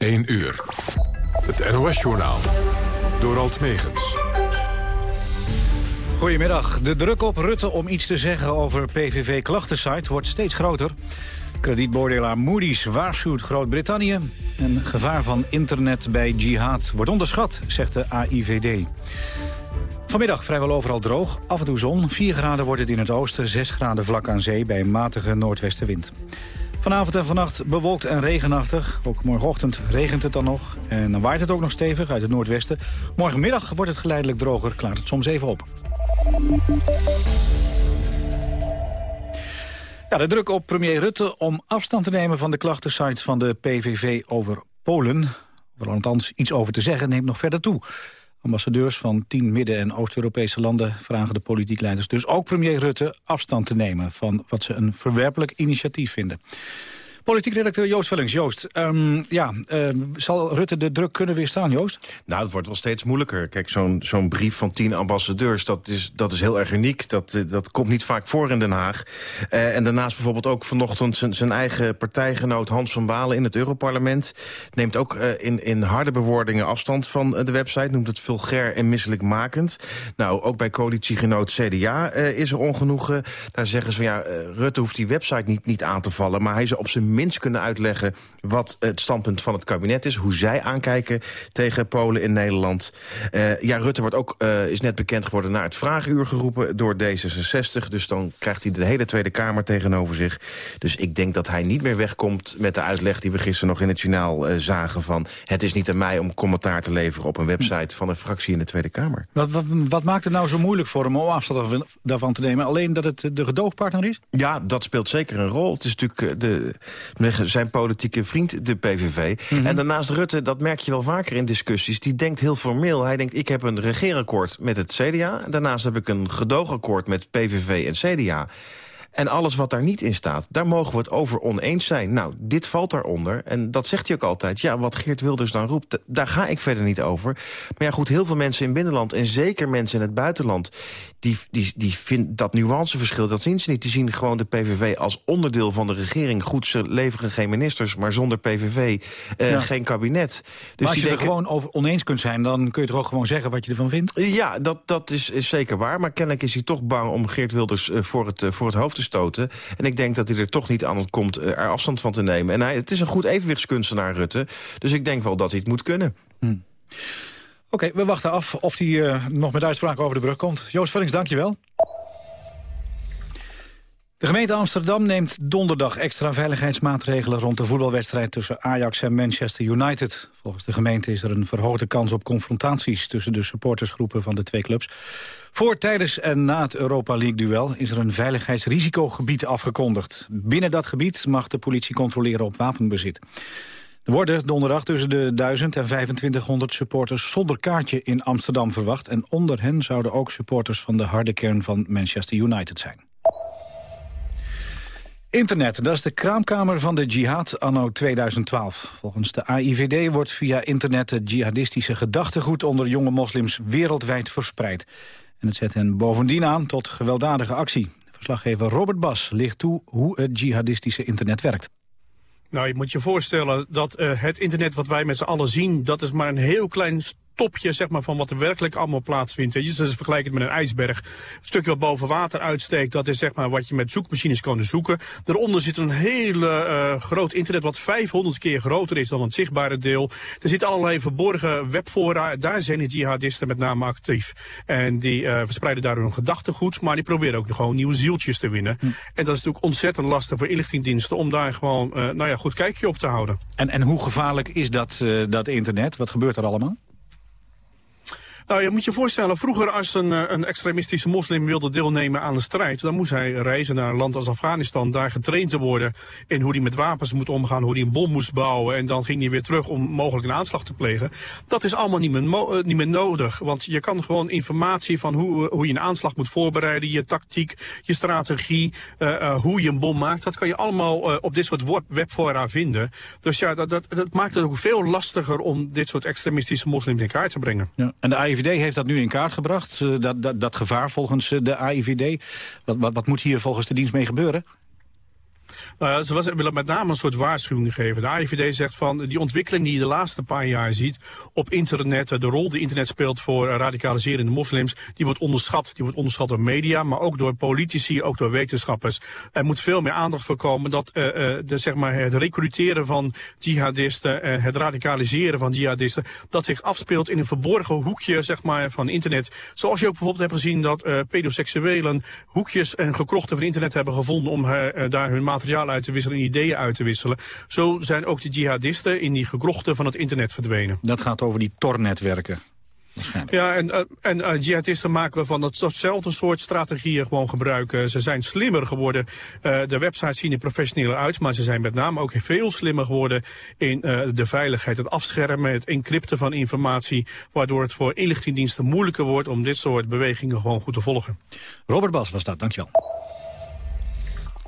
1 uur. Het NOS-journaal. Door Alt Megens. Goedemiddag. De druk op Rutte om iets te zeggen over PVV-klachtensite wordt steeds groter. Kredietbeoordelaar Moody's waarschuwt Groot-Brittannië. En gevaar van internet bij jihad wordt onderschat, zegt de AIVD. Vanmiddag vrijwel overal droog, af en toe zon. 4 graden wordt het in het oosten, 6 graden vlak aan zee bij matige noordwestenwind. Vanavond en vannacht bewolkt en regenachtig. Ook morgenochtend regent het dan nog. En dan waait het ook nog stevig uit het noordwesten. Morgenmiddag wordt het geleidelijk droger, klaart het soms even op. Ja, de druk op premier Rutte om afstand te nemen van de klachtensites van de PVV over Polen... of althans iets over te zeggen, neemt nog verder toe. Ambassadeurs van tien Midden- en Oost-Europese landen vragen de politiek leiders dus ook premier Rutte afstand te nemen van wat ze een verwerpelijk initiatief vinden. Politiek redacteur Joost Vullings. Joost, um, ja, uh, zal Rutte de druk kunnen weerstaan, Joost? Nou, het wordt wel steeds moeilijker. Kijk, zo'n zo'n brief van tien ambassadeurs, dat is, dat is heel erg uniek. Dat, eh, dat komt niet vaak voor in Den Haag. Uh, en daarnaast bijvoorbeeld ook vanochtend zijn, eigen partijgenoot Hans van Balen in het Europarlement. Neemt ook in, in harde bewoordingen afstand van de website. Noemt het vulgair en misselijkmakend. Nou, ook bij coalitiegenoot CDA is er ongenoegen. Daar zeggen ze van ja, Rutte hoeft die website niet, niet aan te vallen. Maar hij is op zijn minst kunnen uitleggen wat het standpunt van het kabinet is. Hoe zij aankijken tegen Polen in Nederland. Uh, ja, Rutte wordt ook, uh, is net bekend geworden naar het vraaguur geroepen door D66. Dus dan krijgt hij de hele Tweede Kamer tegenover zich. Dus ik denk dat hij niet meer wegkomt met de uitleg die we gisteren nog in het journaal uh, zagen van... het is niet aan mij om commentaar te leveren op een website van een fractie in de Tweede Kamer. Wat, wat, wat maakt het nou zo moeilijk voor hem om afstand daarvan te nemen? Alleen dat het de gedoogpartner is? Ja, dat speelt zeker een rol. Het is natuurlijk de, zijn politieke vriend, de PVV. Mm -hmm. En daarnaast Rutte, dat merk je wel vaker in discussies... die denkt heel formeel. Hij denkt, ik heb een regeerakkoord met het CDA. Daarnaast heb ik een gedoogakkoord met PVV en CDA. En alles wat daar niet in staat, daar mogen we het over oneens zijn. Nou, dit valt daaronder. En dat zegt hij ook altijd. Ja, wat Geert Wilders dan roept, daar ga ik verder niet over. Maar ja, goed, heel veel mensen in binnenland... en zeker mensen in het buitenland... die, die, die vinden dat nuanceverschil, dat zien ze niet. Die zien gewoon de PVV als onderdeel van de regering. Goed, ze leveren geen ministers, maar zonder PVV ja. geen kabinet. Dus maar als je denken, er gewoon over oneens kunt zijn... dan kun je toch ook gewoon zeggen wat je ervan vindt? Ja, dat, dat is, is zeker waar. Maar kennelijk is hij toch bang om Geert Wilders uh, voor, het, uh, voor het hoofd te En ik denk dat hij er toch niet aan komt er afstand van te nemen. En hij, het is een goed evenwichtskunstenaar, Rutte. Dus ik denk wel dat hij het moet kunnen. Hm. Oké, we wachten af of hij uh, nog met uitspraken over de brug komt. Joost Vullings, dank je wel. De gemeente Amsterdam neemt donderdag extra veiligheidsmaatregelen rond de voetbalwedstrijd tussen Ajax en Manchester United. Volgens de gemeente is er een verhoogde kans op confrontaties tussen de supportersgroepen van de twee clubs. Voor, tijdens en na het Europa League-duel is er een veiligheidsrisicogebied afgekondigd. Binnen dat gebied mag de politie controleren op wapenbezit. Er worden donderdag tussen de 1000 en 2500 supporters zonder kaartje in Amsterdam verwacht. En onder hen zouden ook supporters van de harde kern van Manchester United zijn. Internet, dat is de kraamkamer van de jihad anno 2012. Volgens de AIVD wordt via internet het jihadistische gedachtegoed onder jonge moslims wereldwijd verspreid. En het zet hen bovendien aan tot gewelddadige actie. Verslaggever Robert Bas ligt toe hoe het jihadistische internet werkt. Nou, je moet je voorstellen dat uh, het internet wat wij met z'n allen zien... dat is maar een heel klein topje zeg maar, van wat er werkelijk allemaal plaatsvindt. Je dus vergelijk het met een ijsberg. Het stukje wat boven water uitsteekt, dat is zeg maar, wat je met zoekmachines kan zoeken. Daaronder zit een hele uh, groot internet wat 500 keer groter is dan het zichtbare deel. Er zitten allerlei verborgen webfora. Daar zijn de jihadisten met name actief. En die uh, verspreiden daardoor een gedachtegoed. Maar die proberen ook gewoon nieuwe zieltjes te winnen. Hm. En dat is natuurlijk ontzettend lastig voor inlichtingdiensten om daar gewoon uh, nou ja, goed kijkje op te houden. En, en hoe gevaarlijk is dat, dat internet? Wat gebeurt er allemaal? Nou, je moet je voorstellen, vroeger als een, eh, een extremistische moslim wilde deelnemen aan een strijd, dan moest hij reizen naar een land als Afghanistan, daar getraind te worden in hoe hij met wapens moet omgaan, hoe hij een bom moest bouwen en dan ging hij weer terug om mogelijk een aanslag te plegen. Dat is allemaal niet meer, uh, niet meer nodig, want je kan gewoon informatie van hoe, hoe je een aanslag moet voorbereiden, je tactiek, je strategie, hoe je een bom maakt, dat kan je allemaal op dit soort webfora vinden. Dus ja, dat, dat, dat, maakt het ook veel lastiger om dit soort extremistische moslims in kaart te brengen. Ja. En de AIVD heeft dat nu in kaart gebracht, uh, dat, dat, dat, gevaar volgens uh, de AIVD. Wat, wat, wat moet hier volgens de dienst mee gebeuren? Nou ze willen met name een soort waarschuwing geven. De AIVD zegt van die ontwikkeling die je de laatste paar jaar ziet op internet, de rol die internet speelt voor radicaliserende moslims, die wordt onderschat. Die wordt onderschat door media, maar ook door politici, ook door wetenschappers. Er moet veel meer aandacht voor komen dat de, zeg maar, het recruteren van jihadisten, het radicaliseren van jihadisten, dat zich afspeelt in een verborgen hoekje zeg maar, van internet. Zoals je ook bijvoorbeeld hebt gezien dat uh, pedoseksuelen hoekjes en gekrochten van internet hebben gevonden om daar hun materiaal uit te wisselen en ideeën uit te wisselen. Zo zijn ook de jihadisten in die gekrochten van het internet verdwenen. Dat gaat over die Tor-netwerken. Ja, en, uh, en uh, jihadisten maken van datzelfde soort strategieën gewoon gebruiken. Ze zijn slimmer geworden. Uh, de websites zien er professioneler uit, maar ze zijn met name ook veel slimmer geworden in de veiligheid, het afschermen, het encrypten van informatie, waardoor het voor inlichtingendiensten moeilijker wordt om dit soort bewegingen gewoon goed te volgen. Robert Bas was dat, dankjewel.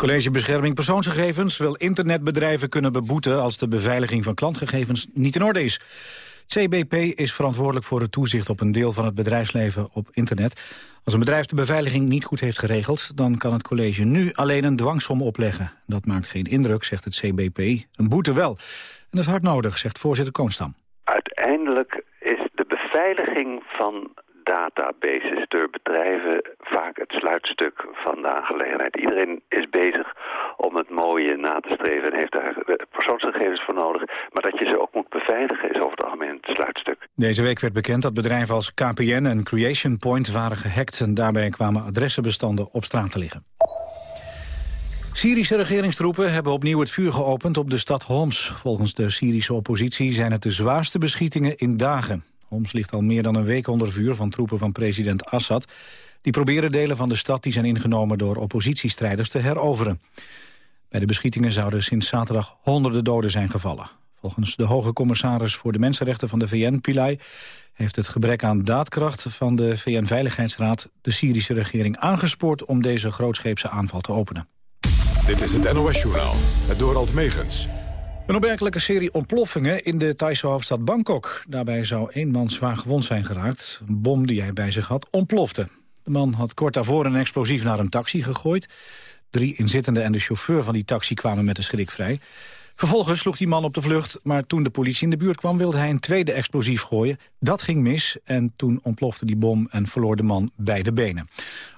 College Bescherming Persoonsgegevens wil internetbedrijven kunnen beboeten als de beveiliging van klantgegevens niet in orde is. CBP is verantwoordelijk voor het toezicht op een deel van het bedrijfsleven op internet. Als een bedrijf de beveiliging niet goed heeft geregeld... dan kan het college nu alleen een dwangsom opleggen. Dat maakt geen indruk, zegt het CBP. Een boete wel. En dat is hard nodig, zegt voorzitter Koonstam. Uiteindelijk is de beveiliging van databases door bedrijven vaak het sluitstuk van de aangelegenheid. Iedereen is bezig om het mooie na te streven en heeft daar persoonsgegevens voor nodig. Maar dat je ze ook moet beveiligen is over het algemeen het sluitstuk. Deze week werd bekend dat bedrijven als KPN en Creation Point waren gehackt... en daarbij kwamen adressenbestanden op straat te liggen. Syrische regeringstroepen hebben opnieuw het vuur geopend op de stad Homs. Volgens de Syrische oppositie zijn het de zwaarste beschietingen in dagen. Homs ligt al meer dan een week onder vuur van troepen van president Assad. Die proberen delen van de stad die zijn ingenomen door oppositiestrijders te heroveren. Bij de beschietingen zouden sinds zaterdag honderden doden zijn gevallen. Volgens de hoge commissaris voor de mensenrechten van de VN, Pillay... heeft het gebrek aan daadkracht van de VN-veiligheidsraad... de Syrische regering aangespoord om deze grootscheepse aanval te openen. Dit is het NOS-journaal, het Dorald Megens. Een opmerkelijke serie ontploffingen in de Thaise hoofdstad Bangkok. Daarbij zou één man zwaar gewond zijn geraakt. Een bom die hij bij zich had ontplofte. De man had kort daarvoor een explosief naar een taxi gegooid. Drie inzittenden en de chauffeur van die taxi kwamen met de schrik vrij. Vervolgens sloeg die man op de vlucht, maar toen de politie in de buurt kwam... wilde hij een tweede explosief gooien. Dat ging mis en toen ontplofte die bom en verloor de man beide benen.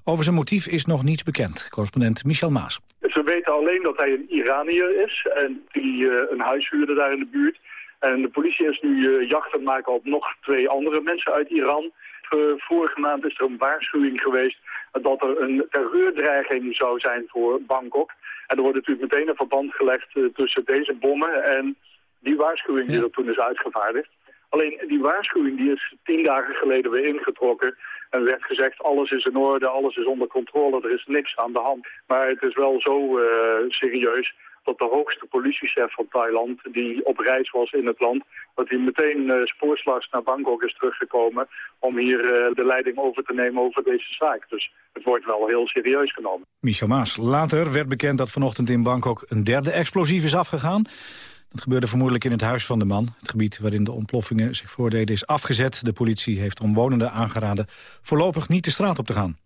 Over zijn motief is nog niets bekend. Correspondent Michel Maas. Ze weten alleen dat hij een Iranier is en die uh, een huis huurde daar in de buurt. En de politie is nu uh, jacht aan maken op nog twee andere mensen uit Iran. Uh, vorige maand is er een waarschuwing geweest dat er een terreurdreiging zou zijn voor Bangkok. En er wordt natuurlijk meteen een verband gelegd tussen deze bommen en die waarschuwing die er toen is uitgevaardigd. Alleen die waarschuwing die is tien dagen geleden weer ingetrokken. En werd gezegd, alles is in orde, alles is onder controle, er is niks aan de hand. Maar het is wel zo uh, serieus dat de hoogste politiechef van Thailand, die op reis was in het land, dat hij meteen uh, spoorslags naar Bangkok is teruggekomen om hier uh, de leiding over te nemen over deze zaak. Dus het wordt wel heel serieus genomen. Michel Maas. Later werd bekend dat vanochtend in Bangkok een derde explosief is afgegaan. Dat gebeurde vermoedelijk in het huis van de man. Het gebied waarin de ontploffingen zich voordeden is afgezet. De politie heeft omwonenden aangeraden voorlopig niet de straat op te gaan.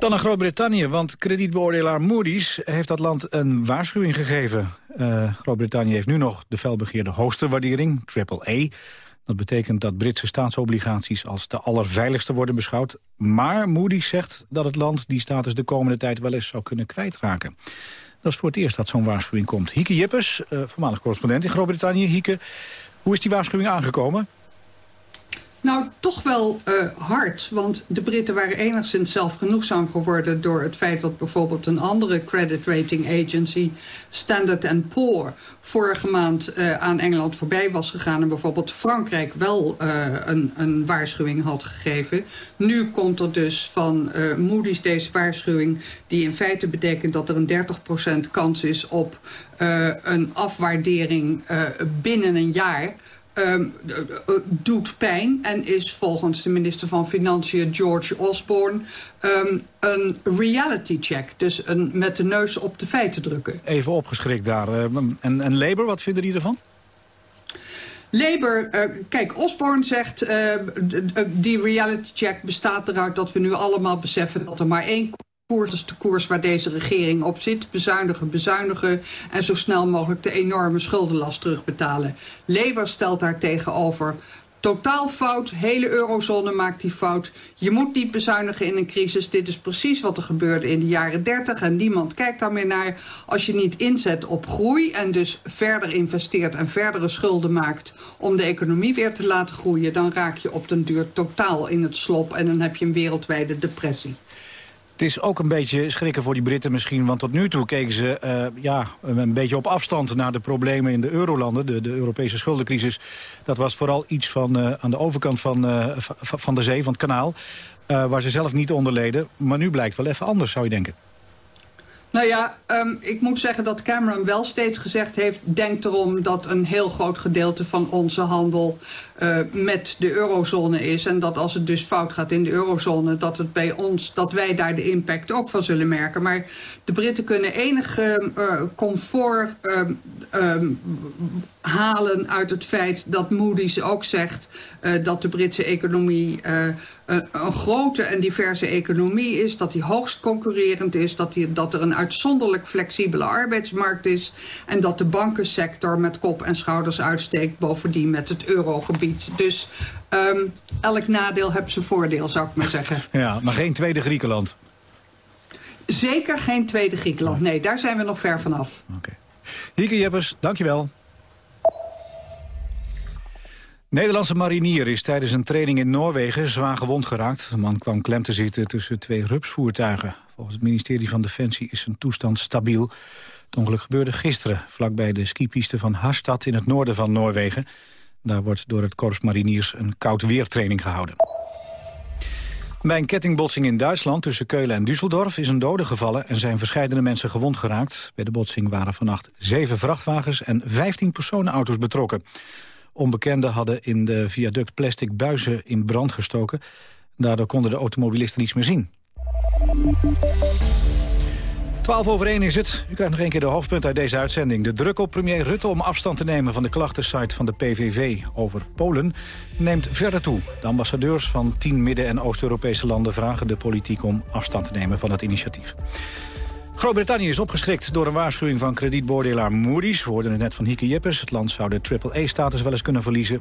Dan naar Groot-Brittannië, want kredietbeoordelaar Moody's heeft dat land een waarschuwing gegeven. Uh, Groot-Brittannië heeft nu nog de felbegeerde hoogste waardering, AAA. Dat betekent dat Britse staatsobligaties als de allerveiligste worden beschouwd. Maar Moody's zegt dat het land die status de komende tijd wel eens zou kunnen kwijtraken. Dat is voor het eerst dat zo'n waarschuwing komt. Hieke Jippers, uh, voormalig correspondent in Groot-Brittannië. Hieke, hoe is die waarschuwing aangekomen? Nou, toch wel uh, hard, want de Britten waren enigszins zelfgenoegzaam geworden... door het feit dat bijvoorbeeld een andere credit rating agency... Standard Poor vorige maand uh, aan Engeland voorbij was gegaan... en bijvoorbeeld Frankrijk wel uh, een, een, waarschuwing had gegeven. Nu komt er dus van Moody's deze waarschuwing... die in feite betekent dat er een 30% kans is op een afwaardering binnen een jaar... Um, doet pijn en is volgens de minister van Financiën George Osborne um, een reality check. Dus een, met de neus op de feiten drukken. Even opgeschrikt daar. Uh, en, en Labour, wat vinden die ervan? Labour, uh, kijk, Osborne zegt... Uh, die reality check bestaat eruit dat we nu allemaal beseffen... dat er maar één koers is de koers waar deze regering op zit. Bezuinigen, bezuinigen en zo snel mogelijk de enorme schuldenlast terugbetalen. Labour stelt daar tegenover Totaal fout, hele eurozone maakt die fout. Je moet niet bezuinigen in een crisis. Dit is precies wat er gebeurde in de jaren 30 en niemand kijkt daar meer naar. Als je niet inzet op groei en dus verder investeert en verdere schulden maakt... om de economie weer te laten groeien... dan raak je op den duur totaal in het slop en dan heb je een wereldwijde depressie. Het is ook een beetje schrikken voor die Britten misschien. Want tot nu toe keken ze uh, ja, een beetje op afstand naar de problemen in de eurolanden. De, de Europese schuldencrisis. Dat was vooral iets van uh, aan de overkant van, uh, van de zee, van het kanaal. waar ze zelf niet onder leden. Maar nu blijkt wel even anders, zou je denken. Nou ja, um, ik moet zeggen dat Cameron wel steeds gezegd heeft... denk erom dat een heel groot gedeelte van onze handel uh, met de eurozone is. En dat als het dus fout gaat in de eurozone... dat het bij ons, dat wij daar de impact ook van zullen merken. Maar de Britten kunnen enig uh, comfort um, halen uit het feit dat Moody's ook zegt... Uh, dat de Britse economie een grote en diverse economie is... dat die hoogst concurrerend is... Dat, die, dat er een uitzonderlijk flexibele arbeidsmarkt is... en dat de bankensector met kop en schouders uitsteekt... bovendien met het eurogebied. Dus um, elk nadeel heeft zijn voordeel, zou ik maar zeggen. Ja, maar geen tweede Griekenland. Zeker geen tweede Griekenland. Nee, daar zijn we nog ver vanaf. Oké. Okay. Hieke Jeppers, dankjewel. Nederlandse marinier is tijdens een training in Noorwegen zwaar gewond geraakt. De man kwam klem te zitten tussen twee rupsvoertuigen. Volgens het ministerie van Defensie is zijn toestand stabiel. Het ongeluk gebeurde gisteren, vlakbij de skipiste van Harstad in het noorden van Noorwegen. Daar wordt door het Korps Mariniers een koud weertraining gehouden. Bij een kettingbotsing in Duitsland tussen Keulen en Düsseldorf is een dode gevallen en zijn verscheidene mensen gewond geraakt. Bij de botsing waren vannacht zeven vrachtwagens en 15 personenauto's betrokken. Onbekenden hadden in de viaduct plastic buizen in brand gestoken. Daardoor konden de automobilisten niets meer zien. 12 over 1 is het. U krijgt nog een keer de hoofdpunt uit deze uitzending. De druk op premier Rutte om afstand te nemen van de klachtensite van de PVV over Polen neemt verder toe. De ambassadeurs van 10 Midden- en Oost-Europese landen vragen de politiek om afstand te nemen van het initiatief. Groot-Brittannië is opgeschrikt door een waarschuwing van kredietbeoordelaar Moody's. We hoorden het net van Hieke Jeppes. Het land zou de AAA-status wel eens kunnen verliezen.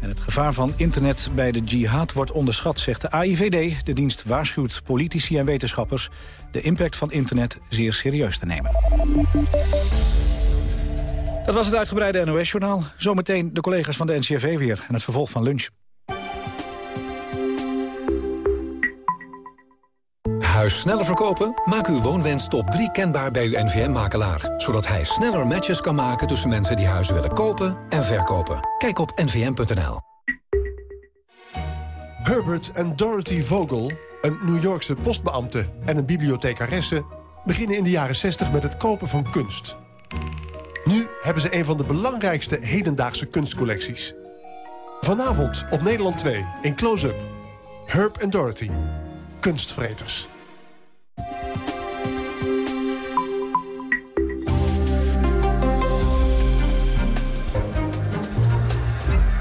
En het gevaar van internet bij de jihad wordt onderschat, zegt de AIVD. De dienst waarschuwt politici en wetenschappers de impact van internet zeer serieus te nemen. Dat was het uitgebreide NOS-journaal. Zometeen de collega's van de NCRV weer en het vervolg van lunch. Huis sneller verkopen? Maak uw woonwens top 3 kenbaar bij uw NVM-makelaar. Zodat hij sneller matches kan maken tussen mensen die huizen willen kopen en verkopen. Kijk op nvm.nl. Herbert en Dorothy Vogel, een New Yorkse postbeambte en een bibliothecaresse... beginnen in de jaren 60 met het kopen van kunst. Nu hebben ze een van de belangrijkste hedendaagse kunstcollecties. Vanavond op Nederland 2 in Close-Up. Herb en Dorothy. Kunstvreters.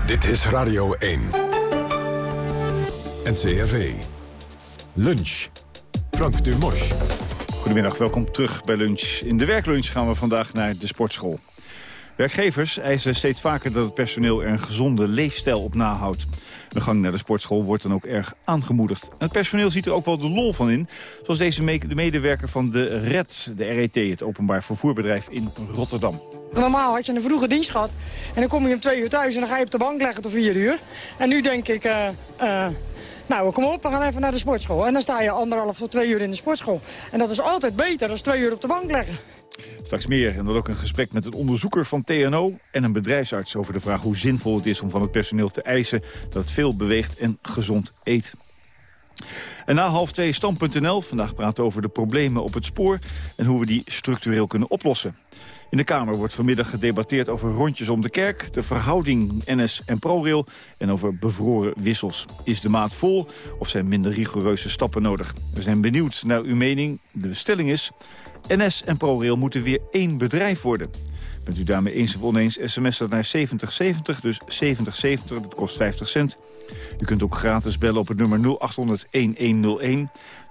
Dit is Radio 1. NCRV. Lunch. Frank Dumos. Goedemiddag, welkom terug bij Lunch. In de werklunch gaan we vandaag naar de sportschool. Werkgevers eisen steeds vaker dat het personeel er een gezonde leefstijl op nahoudt. De gang naar de sportschool wordt dan ook erg aangemoedigd. het personeel ziet er ook wel de lol van in. Zoals deze de medewerker van de RED, de RET, het openbaar vervoerbedrijf in Rotterdam. Normaal had je een vroege dienst gehad en dan kom je om twee uur thuis en dan ga je op de bank leggen tot vier uur. En nu denk ik, uh, uh, nou kom op, we gaan even naar de sportschool. En dan sta je anderhalf tot twee uur in de sportschool. En dat is altijd beter dan twee uur op de bank leggen. Straks meer en dan ook een gesprek met een onderzoeker van TNO... en een bedrijfsarts over de vraag hoe zinvol het is om van het personeel te eisen... dat het veel beweegt en gezond eet. En na half twee stand.nl. Vandaag praten we over de problemen op het spoor... en hoe we die structureel kunnen oplossen. In de Kamer wordt vanmiddag gedebatteerd over rondjes om de kerk... de verhouding NS en ProRail en over bevroren wissels. Is de maat vol of zijn minder rigoureuze stappen nodig? We zijn benieuwd naar uw mening. De stelling is... NS en ProRail moeten weer één bedrijf worden. Bent u daarmee eens of oneens, sms dat naar 7070, dus 7070, dat kost 50 cent. U kunt ook gratis bellen op het nummer 0800-1101,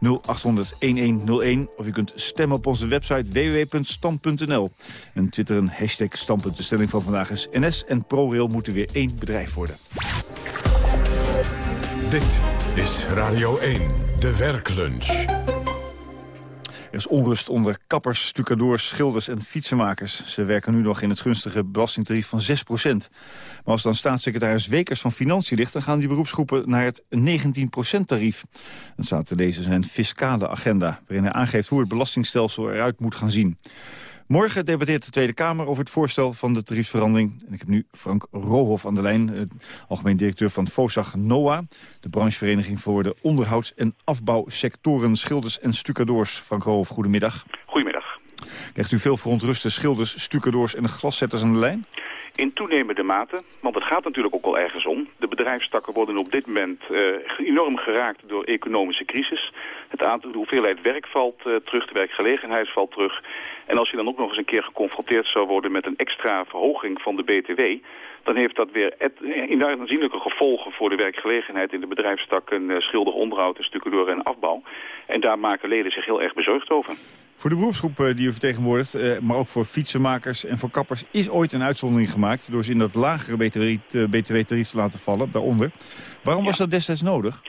0800-1101... of u kunt stemmen op onze website www.stand.nl. En twitteren hashtag standpunt. De stelling van vandaag is NS en ProRail moeten weer één bedrijf worden. Dit is Radio 1, de werklunch. Er is onrust onder kappers, stucadoors, schilders en fietsenmakers. Ze werken nu nog in het gunstige belastingtarief van 6% Maar als dan staatssecretaris Wekers van Financiën ligt... dan gaan die beroepsgroepen naar het 19% tarief. Dat staat te lezen zijn fiscale agenda... waarin hij aangeeft hoe het belastingstelsel eruit moet gaan zien. Morgen debatteert de Tweede Kamer over het voorstel van de tariefsverandering. En ik heb nu Frank Rohoff aan de lijn, algemeen directeur van FOSAG NOA... de branchevereniging voor de onderhouds- en afbouwsectoren schilders en stucadoors. Frank Rohoff, goedemiddag. Goedemiddag. Krijgt u veel verontruste schilders, stucadoors en glaszetters aan de lijn? In toenemende mate, want het gaat natuurlijk ook wel ergens om. De bedrijfstakken worden op dit moment uh, enorm geraakt door economische crisis. Het aantal, de hoeveelheid werk valt uh, terug, de werkgelegenheid valt terug. En als je dan ook nog eens een keer geconfronteerd zou worden met een extra verhoging van de BTW dan heeft dat weer aanzienlijke gevolgen voor de werkgelegenheid in de bedrijfstakken uh, schilder, onderhoud, stukken door en afbouw. En daar maken leden zich heel erg bezorgd over. Voor de beroepsgroep eh, die u vertegenwoordigt, maar ook voor fietsenmakers en voor kappers... is ooit een uitzondering gemaakt door ze in dat lagere btw-tarief te laten vallen, daaronder. Waarom was dat destijds nodig?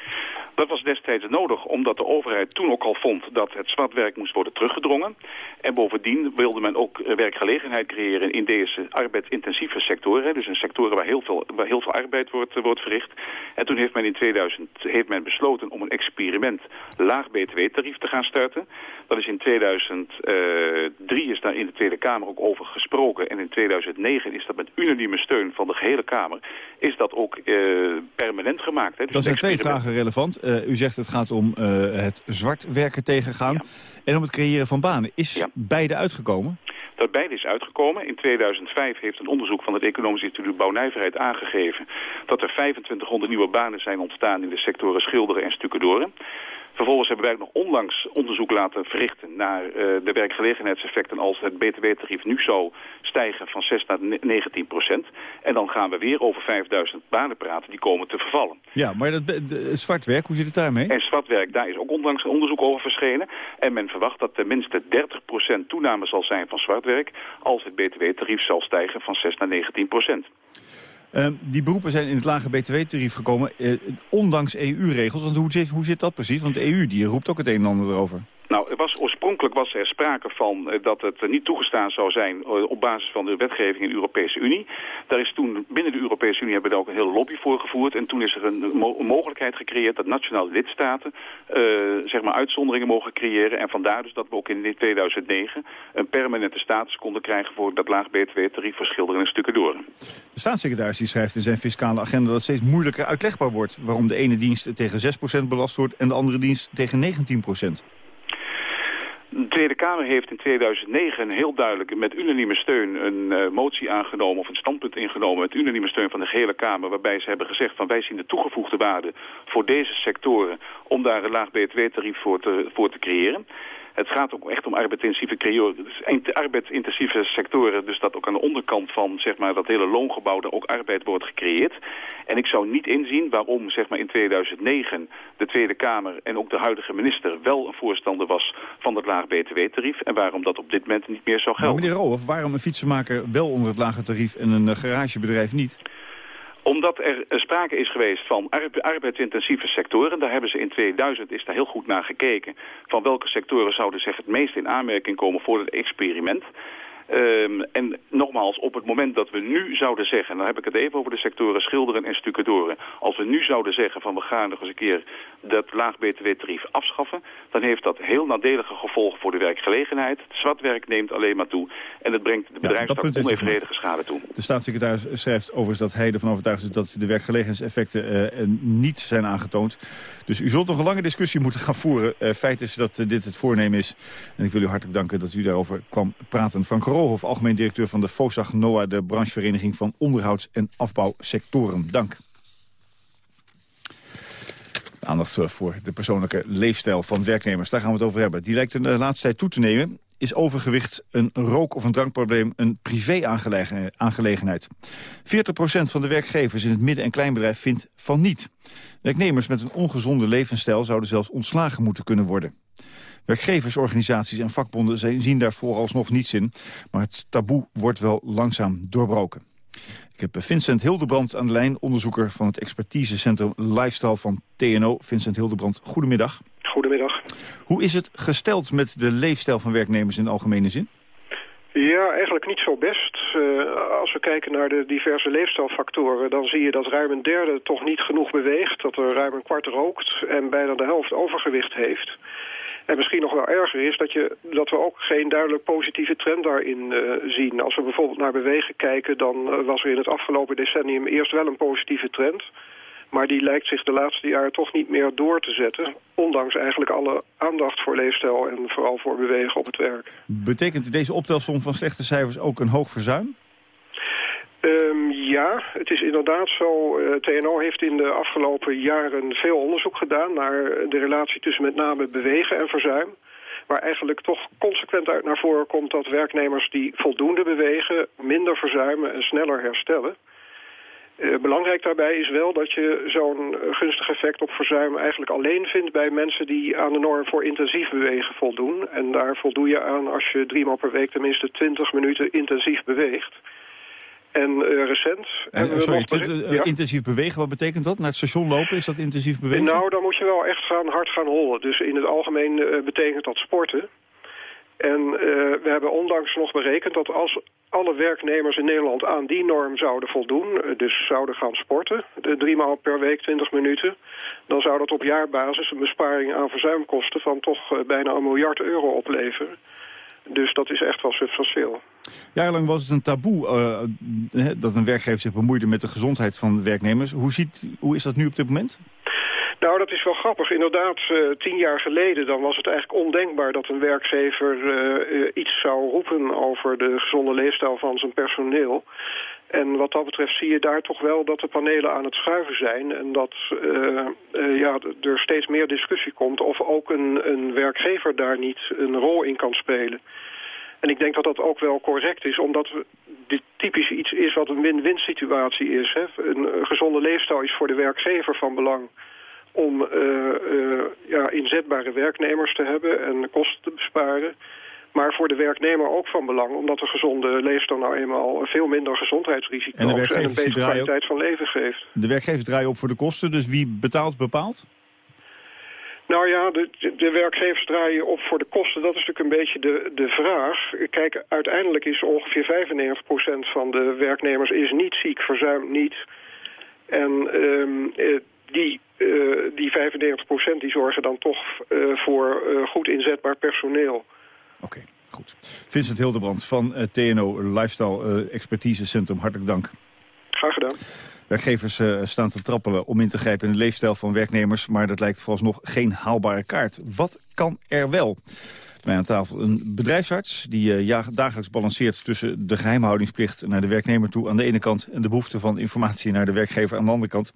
Dat was destijds nodig omdat de overheid toen ook al vond dat het zwartwerk moest worden teruggedrongen. En bovendien wilde men ook eh, werkgelegenheid creëren in deze arbeidsintensieve sectoren. Dus in sectoren waar heel veel, waar heel veel arbeid wordt, eh, wordt verricht. En toen heeft men in 2000 heeft men besloten om een experiment laag btw-tarief te gaan starten. Dat is in 2003 is daar in de Tweede Kamer ook over gesproken. En in 2009 is dat met unanieme steun van de gehele Kamer is dat ook permanent gemaakt. Hè. Dus dat zijn twee vragen relevant. Uh, u zegt het gaat om uh, het zwart werken tegengaan ja. en om het creëren van banen. Is ja. beide uitgekomen? Dat beide is uitgekomen. In 2005 heeft een onderzoek van het Economisch Instituut Bouwnijverheid aangegeven... dat er 2500 nieuwe banen zijn ontstaan in de sectoren schilderen en stucadoren. Vervolgens hebben wij nog onlangs onderzoek laten verrichten naar uh, de werkgelegenheidseffecten als het btw-tarief nu zou stijgen van 6 naar 19 procent. En dan gaan we weer over 5000 banen praten die komen te vervallen. Ja, maar dat zwart werk, hoe zit het daarmee? En zwart werk, daar is ook onlangs een onderzoek over verschenen. En men verwacht dat tenminste 30 procent toename zal zijn van zwart werk als het btw-tarief zal stijgen van 6 naar 19 procent. Uh, die beroepen zijn in het lage btw-tarief gekomen, uh, ondanks EU-regels. Want hoe zit, hoe zit dat precies? Want de EU die roept ook het een en ander erover. Nou, er was, oorspronkelijk was er sprake van uh, dat het niet toegestaan zou zijn uh, op basis van de wetgeving in de Europese Unie. Daar is toen binnen de Europese Unie hebben we daar ook een hele lobby voor gevoerd. En toen is er een, mo een mogelijkheid gecreëerd dat nationale lidstaten zeg maar uitzonderingen mogen creëren. En vandaar dus dat we ook in 2009 een permanente status konden krijgen voor dat laag btw-tarief voor schilderen en stukken door. De staatssecretaris die schrijft in zijn fiscale agenda dat het steeds moeilijker uitlegbaar wordt waarom de ene dienst tegen 6% belast wordt en de andere dienst tegen 19%. De Tweede Kamer heeft in 2009 heel duidelijk met unanieme steun een uh, motie aangenomen of een standpunt ingenomen met unanieme steun van de gehele Kamer waarbij ze hebben gezegd van wij zien de toegevoegde waarde voor deze sectoren om daar een laag btw-tarief voor te, voor te creëren. Het gaat ook echt om arbeidsintensieve, arbeidsintensieve sectoren. Dus dat ook aan de onderkant van zeg maar, dat hele loongebouw er ook arbeid wordt gecreëerd. En ik zou niet inzien waarom zeg maar, in 2009 de Tweede Kamer en ook de huidige minister wel een voorstander was van het laag btw-tarief. En waarom dat op dit moment niet meer zou gelden. Maar meneer Roof, waarom een fietsenmaker wel onder het lage tarief en een garagebedrijf niet? Omdat er sprake is geweest van arbeidsintensieve sectoren. Daar hebben ze in 2000 is daar heel goed naar gekeken. Van welke sectoren zouden zich het meest in aanmerking komen voor het experiment. Um, en nogmaals, op het moment dat we nu zouden zeggen... en dan heb ik het even over de sectoren schilderen en stucadoren... als we nu zouden zeggen van we gaan nog eens een keer dat laag btw-tarief afschaffen... dan heeft dat heel nadelige gevolgen voor de werkgelegenheid. Het zwartwerk neemt alleen maar toe... en het brengt de bedrijfstak ja, onevenredige schade toe. De staatssecretaris schrijft overigens dat hij ervan overtuigd is... dat de werkgelegenheidseffecten uh, niet zijn aangetoond. Dus u zult nog een lange discussie moeten gaan voeren. Uh, feit is dat uh, dit het voornemen is. En ik wil u hartelijk danken dat u daarover kwam praten. Frank Algemeen directeur van de FOSAG NOA... de branchevereniging van onderhouds- en afbouwsectoren. Dank. Aandacht voor de persoonlijke leefstijl van werknemers. Daar gaan we het over hebben. Die lijkt de laatste tijd toe te nemen. is overgewicht een rook- of een drankprobleem een privé-aangelegenheid. 40% van de werkgevers in het midden- en kleinbedrijf vindt van niet. Werknemers met een ongezonde levensstijl zouden zelfs ontslagen moeten kunnen worden. Werkgeversorganisaties en vakbonden zien daar vooralsnog niets in. Maar het taboe wordt wel langzaam doorbroken. Ik heb Vincent Hildebrand aan de lijn, onderzoeker van het expertisecentrum Lifestyle van TNO. Vincent Hildebrand, goedemiddag. Goedemiddag. Hoe is het gesteld met de leefstijl van werknemers in de algemene zin? Ja, eigenlijk niet zo best. Uh, als we kijken naar de diverse leefstijlfactoren... dan zie je dat ruim een derde toch niet genoeg beweegt... dat er ruim een kwart rookt en bijna de helft overgewicht heeft... En misschien nog wel erger is dat, je, dat we ook geen duidelijk positieve trend daarin uh, zien. Als we bijvoorbeeld naar bewegen kijken, dan uh, was er in het afgelopen decennium eerst wel een positieve trend. Maar die lijkt zich de laatste jaren toch niet meer door te zetten. Ondanks eigenlijk alle aandacht voor leefstijl en vooral voor bewegen op het werk. Betekent deze optelsom van slechte cijfers ook een hoog verzuim? Um, ja, het is inderdaad zo. Uh, TNO heeft in de afgelopen jaren veel onderzoek gedaan... naar de relatie tussen met name bewegen en verzuim. Waar eigenlijk toch consequent uit naar voren komt dat werknemers die voldoende bewegen... minder verzuimen en sneller herstellen. Uh, belangrijk daarbij is wel dat je zo'n gunstig effect op verzuim eigenlijk alleen vindt bij mensen die aan de norm voor intensief bewegen voldoen. En daar voldoe je aan als je drie maal per week tenminste 20 minuten intensief beweegt. En uh, recent... Uh, sorry, ja? intensief bewegen, wat betekent dat? Naar het station lopen, is dat intensief bewegen? Nou, dan moet je wel echt gaan, hard gaan hollen. Dus in het algemeen uh, betekent dat sporten. En we hebben ondanks nog berekend dat als alle werknemers in Nederland aan die norm zouden voldoen... dus zouden gaan sporten, drie maal per week 20 minuten... dan zou dat op jaarbasis een besparing aan verzuimkosten van toch bijna een miljard euro opleveren. Dus dat is echt wel substantieel. Jarenlang was het een taboe uh, dat een werkgever zich bemoeide met de gezondheid van werknemers. Hoe, ziet, hoe is dat nu op dit moment? Nou, dat is wel grappig. Inderdaad, uh, tien jaar geleden dan was het eigenlijk ondenkbaar dat een werkgever uh, iets zou roepen over de gezonde leefstijl van zijn personeel. En wat dat betreft zie je daar toch wel dat de panelen aan het schuiven zijn... en dat ja, er steeds meer discussie komt of ook een, een werkgever daar niet een rol in kan spelen. En ik denk dat dat ook wel correct is, omdat dit typisch iets is wat een win-win situatie is. Hè. Een gezonde leefstijl is voor de werkgever van belang om uh, ja, inzetbare werknemers te hebben en kosten te besparen... Maar voor de werknemer ook van belang, omdat een gezonde leefstijl nou eenmaal veel minder gezondheidsrisico's en, en een betere kwaliteit van leven geeft. De werkgevers draaien op voor de kosten, dus wie betaalt bepaalt? Nou ja, de, de werkgevers draaien op voor de kosten. Dat is natuurlijk een beetje de, de vraag. Kijk, uiteindelijk is ongeveer 95% van de werknemers is niet ziek, verzuimt niet. En um, die, uh, die 95% die zorgen dan toch uh, voor uh, goed inzetbaar personeel. Oké, okay, goed. Vincent Hildebrand van TNO Lifestyle Expertise Centrum, hartelijk dank. Graag gedaan. Werkgevers uh, staan te trappelen om in te grijpen in de leefstijl van werknemers... maar dat lijkt vooralsnog geen haalbare kaart. Wat kan er wel? Bij aan tafel een bedrijfsarts die uh, dagelijks balanceert... tussen de geheimhoudingsplicht naar de werknemer toe aan de ene kant... en de behoefte van informatie naar de werkgever aan de andere kant.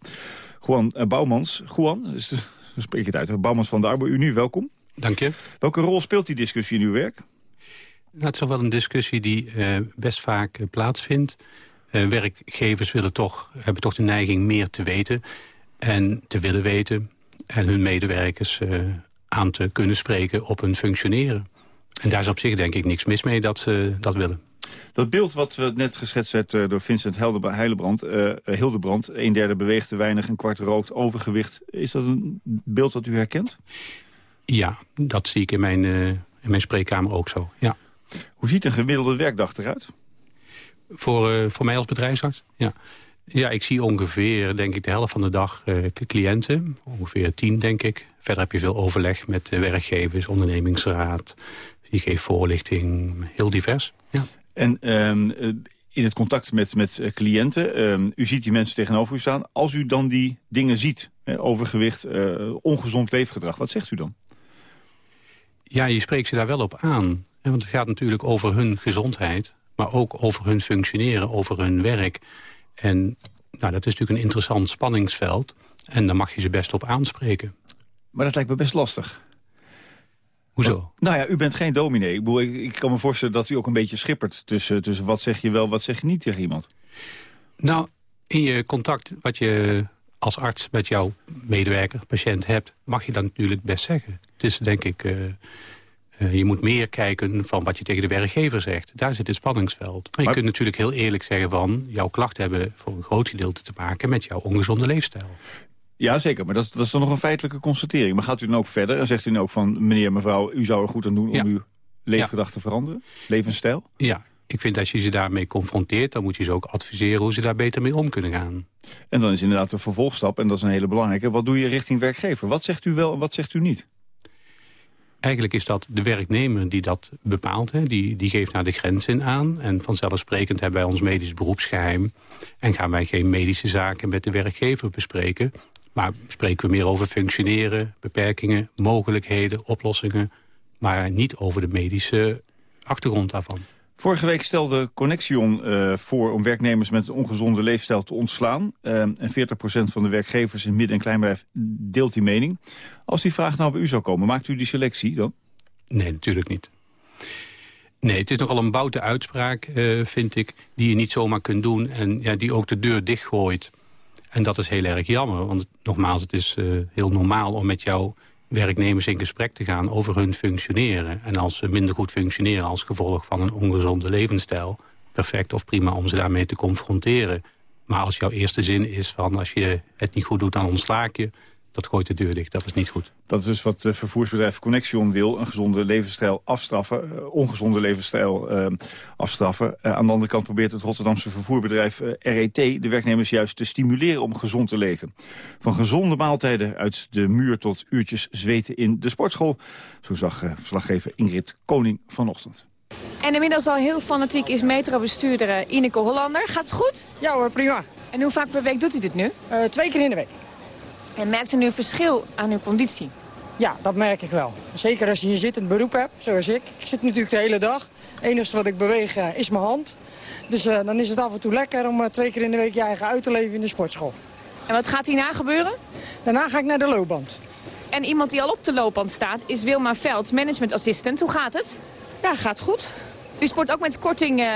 Juan uh, Bouwmans. Juan, dus, hoe spreek je het uit? Bouwmans van de Arbeidunie, welkom. Dank je. Welke rol speelt die discussie in uw werk? Nou, het is wel een discussie die uh, best vaak plaatsvindt. Uh, werkgevers willen toch, hebben toch de neiging meer te weten en te willen weten... en hun medewerkers aan te kunnen spreken op hun functioneren. En daar is op zich denk ik niks mis mee dat ze dat willen. Dat beeld wat net geschetst werd door Vincent Heilebrand, Hildebrand... een derde beweegt te weinig, een kwart rookt, overgewicht... is dat een beeld dat u herkent? Ja, dat zie ik in mijn, uh, in mijn spreekkamer ook zo, ja. Hoe ziet een gemiddelde werkdag eruit? Voor, uh, voor mij als bedrijfsarts? Ja. ja, ik zie ongeveer, denk ik, de helft van de dag uh, cliënten. Ongeveer tien, denk ik. Verder heb je veel overleg met werkgevers, ondernemingsraad. Je geeft voorlichting, heel divers. Ja. En um, in het contact met, met cliënten, um, u ziet die mensen tegenover u staan. Als u dan die dingen ziet, overgewicht, ongezond leefgedrag, wat zegt u dan? Ja, je spreekt ze daar wel op aan. Want het gaat natuurlijk over hun gezondheid, maar ook over hun functioneren, over hun werk. En nou, dat is natuurlijk een interessant spanningsveld. En daar mag je ze best op aanspreken. Maar dat lijkt me best lastig. Hoezo? Nou ja, u bent geen dominee. Ik, ik, ik, kan me voorstellen dat u ook een beetje schippert... tussen, tussen wat zeg je wel, wat zeg je niet tegen iemand. Nou, in je contact wat je als arts met jouw medewerker, patiënt hebt... mag je dat natuurlijk best zeggen. Het is denk ik... Uh, je moet meer kijken van wat je tegen de werkgever zegt. Daar zit het spanningsveld. Maar, je kunt natuurlijk heel eerlijk zeggen van... jouw klachten hebben voor een groot gedeelte te maken met jouw ongezonde leefstijl. Ja, zeker. Maar dat, is, dat is dan nog een feitelijke constatering. Maar gaat u dan ook verder en zegt u dan ook van... meneer, mevrouw, u zou er goed aan doen Ja. om uw leefgedrag te veranderen? Levensstijl? Ja, ik vind als je ze daarmee confronteert... dan moet je ze ook adviseren hoe ze daar beter mee om kunnen gaan. En dan is inderdaad de vervolgstap, en dat is een hele belangrijke... wat doe je richting werkgever? Wat zegt u wel en wat zegt u niet? Eigenlijk is dat de werknemer die dat bepaalt. Hè. Die, die geeft daar de grenzen aan. En vanzelfsprekend hebben wij ons medisch beroepsgeheim. En gaan wij geen medische zaken met de werkgever bespreken. Maar spreken we meer over functioneren, beperkingen, mogelijkheden, oplossingen. Maar niet over de medische achtergrond daarvan. Vorige week stelde Connexion uh, voor om werknemers met een ongezonde leefstijl te ontslaan. Uh, en 40% van de werkgevers in midden- en kleinbedrijf deelt die mening. Als die vraag nou bij u zou komen, maakt u die selectie dan? Nee, natuurlijk niet. Nee, het is nogal een boute uitspraak, uh, vind ik, die je niet zomaar kunt doen... en ja, die ook de deur dichtgooit. En dat is heel erg jammer, want nogmaals, het is heel normaal om met jouw werknemers in gesprek te gaan over hun functioneren. En als ze minder goed functioneren als gevolg van een ongezonde levensstijl... perfect of prima om ze daarmee te confronteren. Maar als jouw eerste zin is van als je het niet goed doet, dan ontslaak je... dat gooit de deur dicht, dat is niet goed. Dat is dus wat het vervoersbedrijf Connexion wil. Een gezonde levensstijl afstraffen. Uh, ongezonde levensstijl uh, afstraffen. Uh, aan de andere kant probeert het Rotterdamse vervoerбedrijf RET... de werknemers juist te stimuleren om gezond te leven. Van gezonde maaltijden uit de muur tot uurtjes zweten in de sportschool. Zo zag verslaggever Ingrid Koning vanochtend. En inmiddels al heel fanatiek is metrobestuurder Ineke Hollander. Gaat het goed? Ja hoor, prima. En hoe vaak per week doet u dit nu? Uh, twee keer in de week. En merkt u nu een verschil aan uw conditie? Ja, dat merk ik wel. Zeker als je een zittend beroep hebt, zoals ik. Ik zit natuurlijk de hele dag. Het enige wat ik beweeg uh, is mijn hand. Dus uh, dan is het af en toe lekker om twee keer in de week je eigen uit te leven in de sportschool. En wat gaat hierna gebeuren? Daarna ga ik naar de loopband. En iemand die al op de loopband staat is Wilma Velds, management assistant. Hoe gaat het? Ja, gaat goed. U sport ook met korting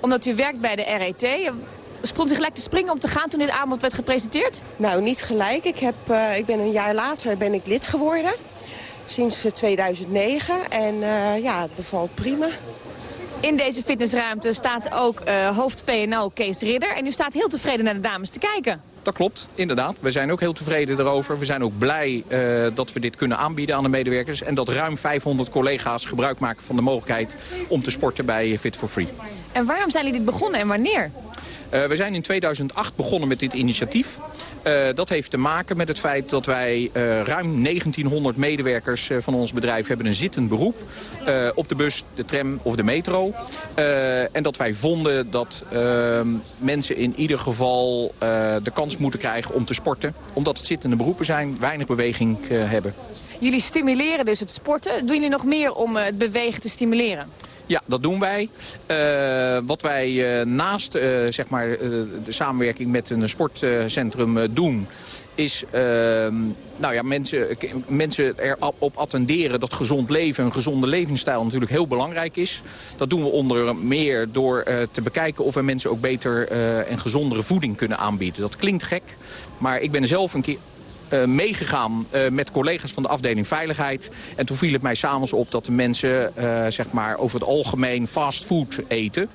omdat u werkt bij de RET sprong zich gelijk te springen om te gaan toen dit aanbod werd gepresenteerd? Nou, niet gelijk. Ik, heb, uh, ik ben een jaar later ben ik lid geworden. Sinds 2009. En uh, ja, het bevalt prima. In deze fitnessruimte staat ook uh, hoofd PNO Kees Ridder. En u staat heel tevreden naar de dames te kijken. Dat klopt, inderdaad. We zijn ook heel tevreden erover. We zijn ook blij uh, dat we dit kunnen aanbieden aan de medewerkers. En dat ruim 500 collega's gebruik maken van de mogelijkheid om te sporten bij Fit for Free. En waarom zijn jullie dit begonnen en wanneer? Uh, we zijn in 2008 begonnen met dit initiatief. Uh, dat heeft te maken met het feit dat wij uh, ruim 1900 medewerkers van ons bedrijf hebben een zittend beroep. op de bus, de tram of de metro. en dat wij vonden dat mensen in ieder geval de kans moeten krijgen om te sporten. Omdat het zittende beroepen zijn, weinig beweging hebben. Jullie stimuleren dus het sporten. Doen jullie nog meer om het bewegen te stimuleren? Ja, dat doen wij. Uh, wat wij uh, naast uh, zeg maar, de samenwerking met een sportcentrum doen... is nou ja, mensen, mensen erop attenderen dat gezond leven... een gezonde levensstijl natuurlijk heel belangrijk is. Dat doen we onder meer door te bekijken of we mensen ook beter en gezondere voeding kunnen aanbieden. Dat klinkt gek, maar ik ben zelf een keer uh, meegegaan uh, met collega's van de afdeling Veiligheid. En toen viel het mij s'avonds op dat de mensen uh, zeg maar over het algemeen fastfood eten.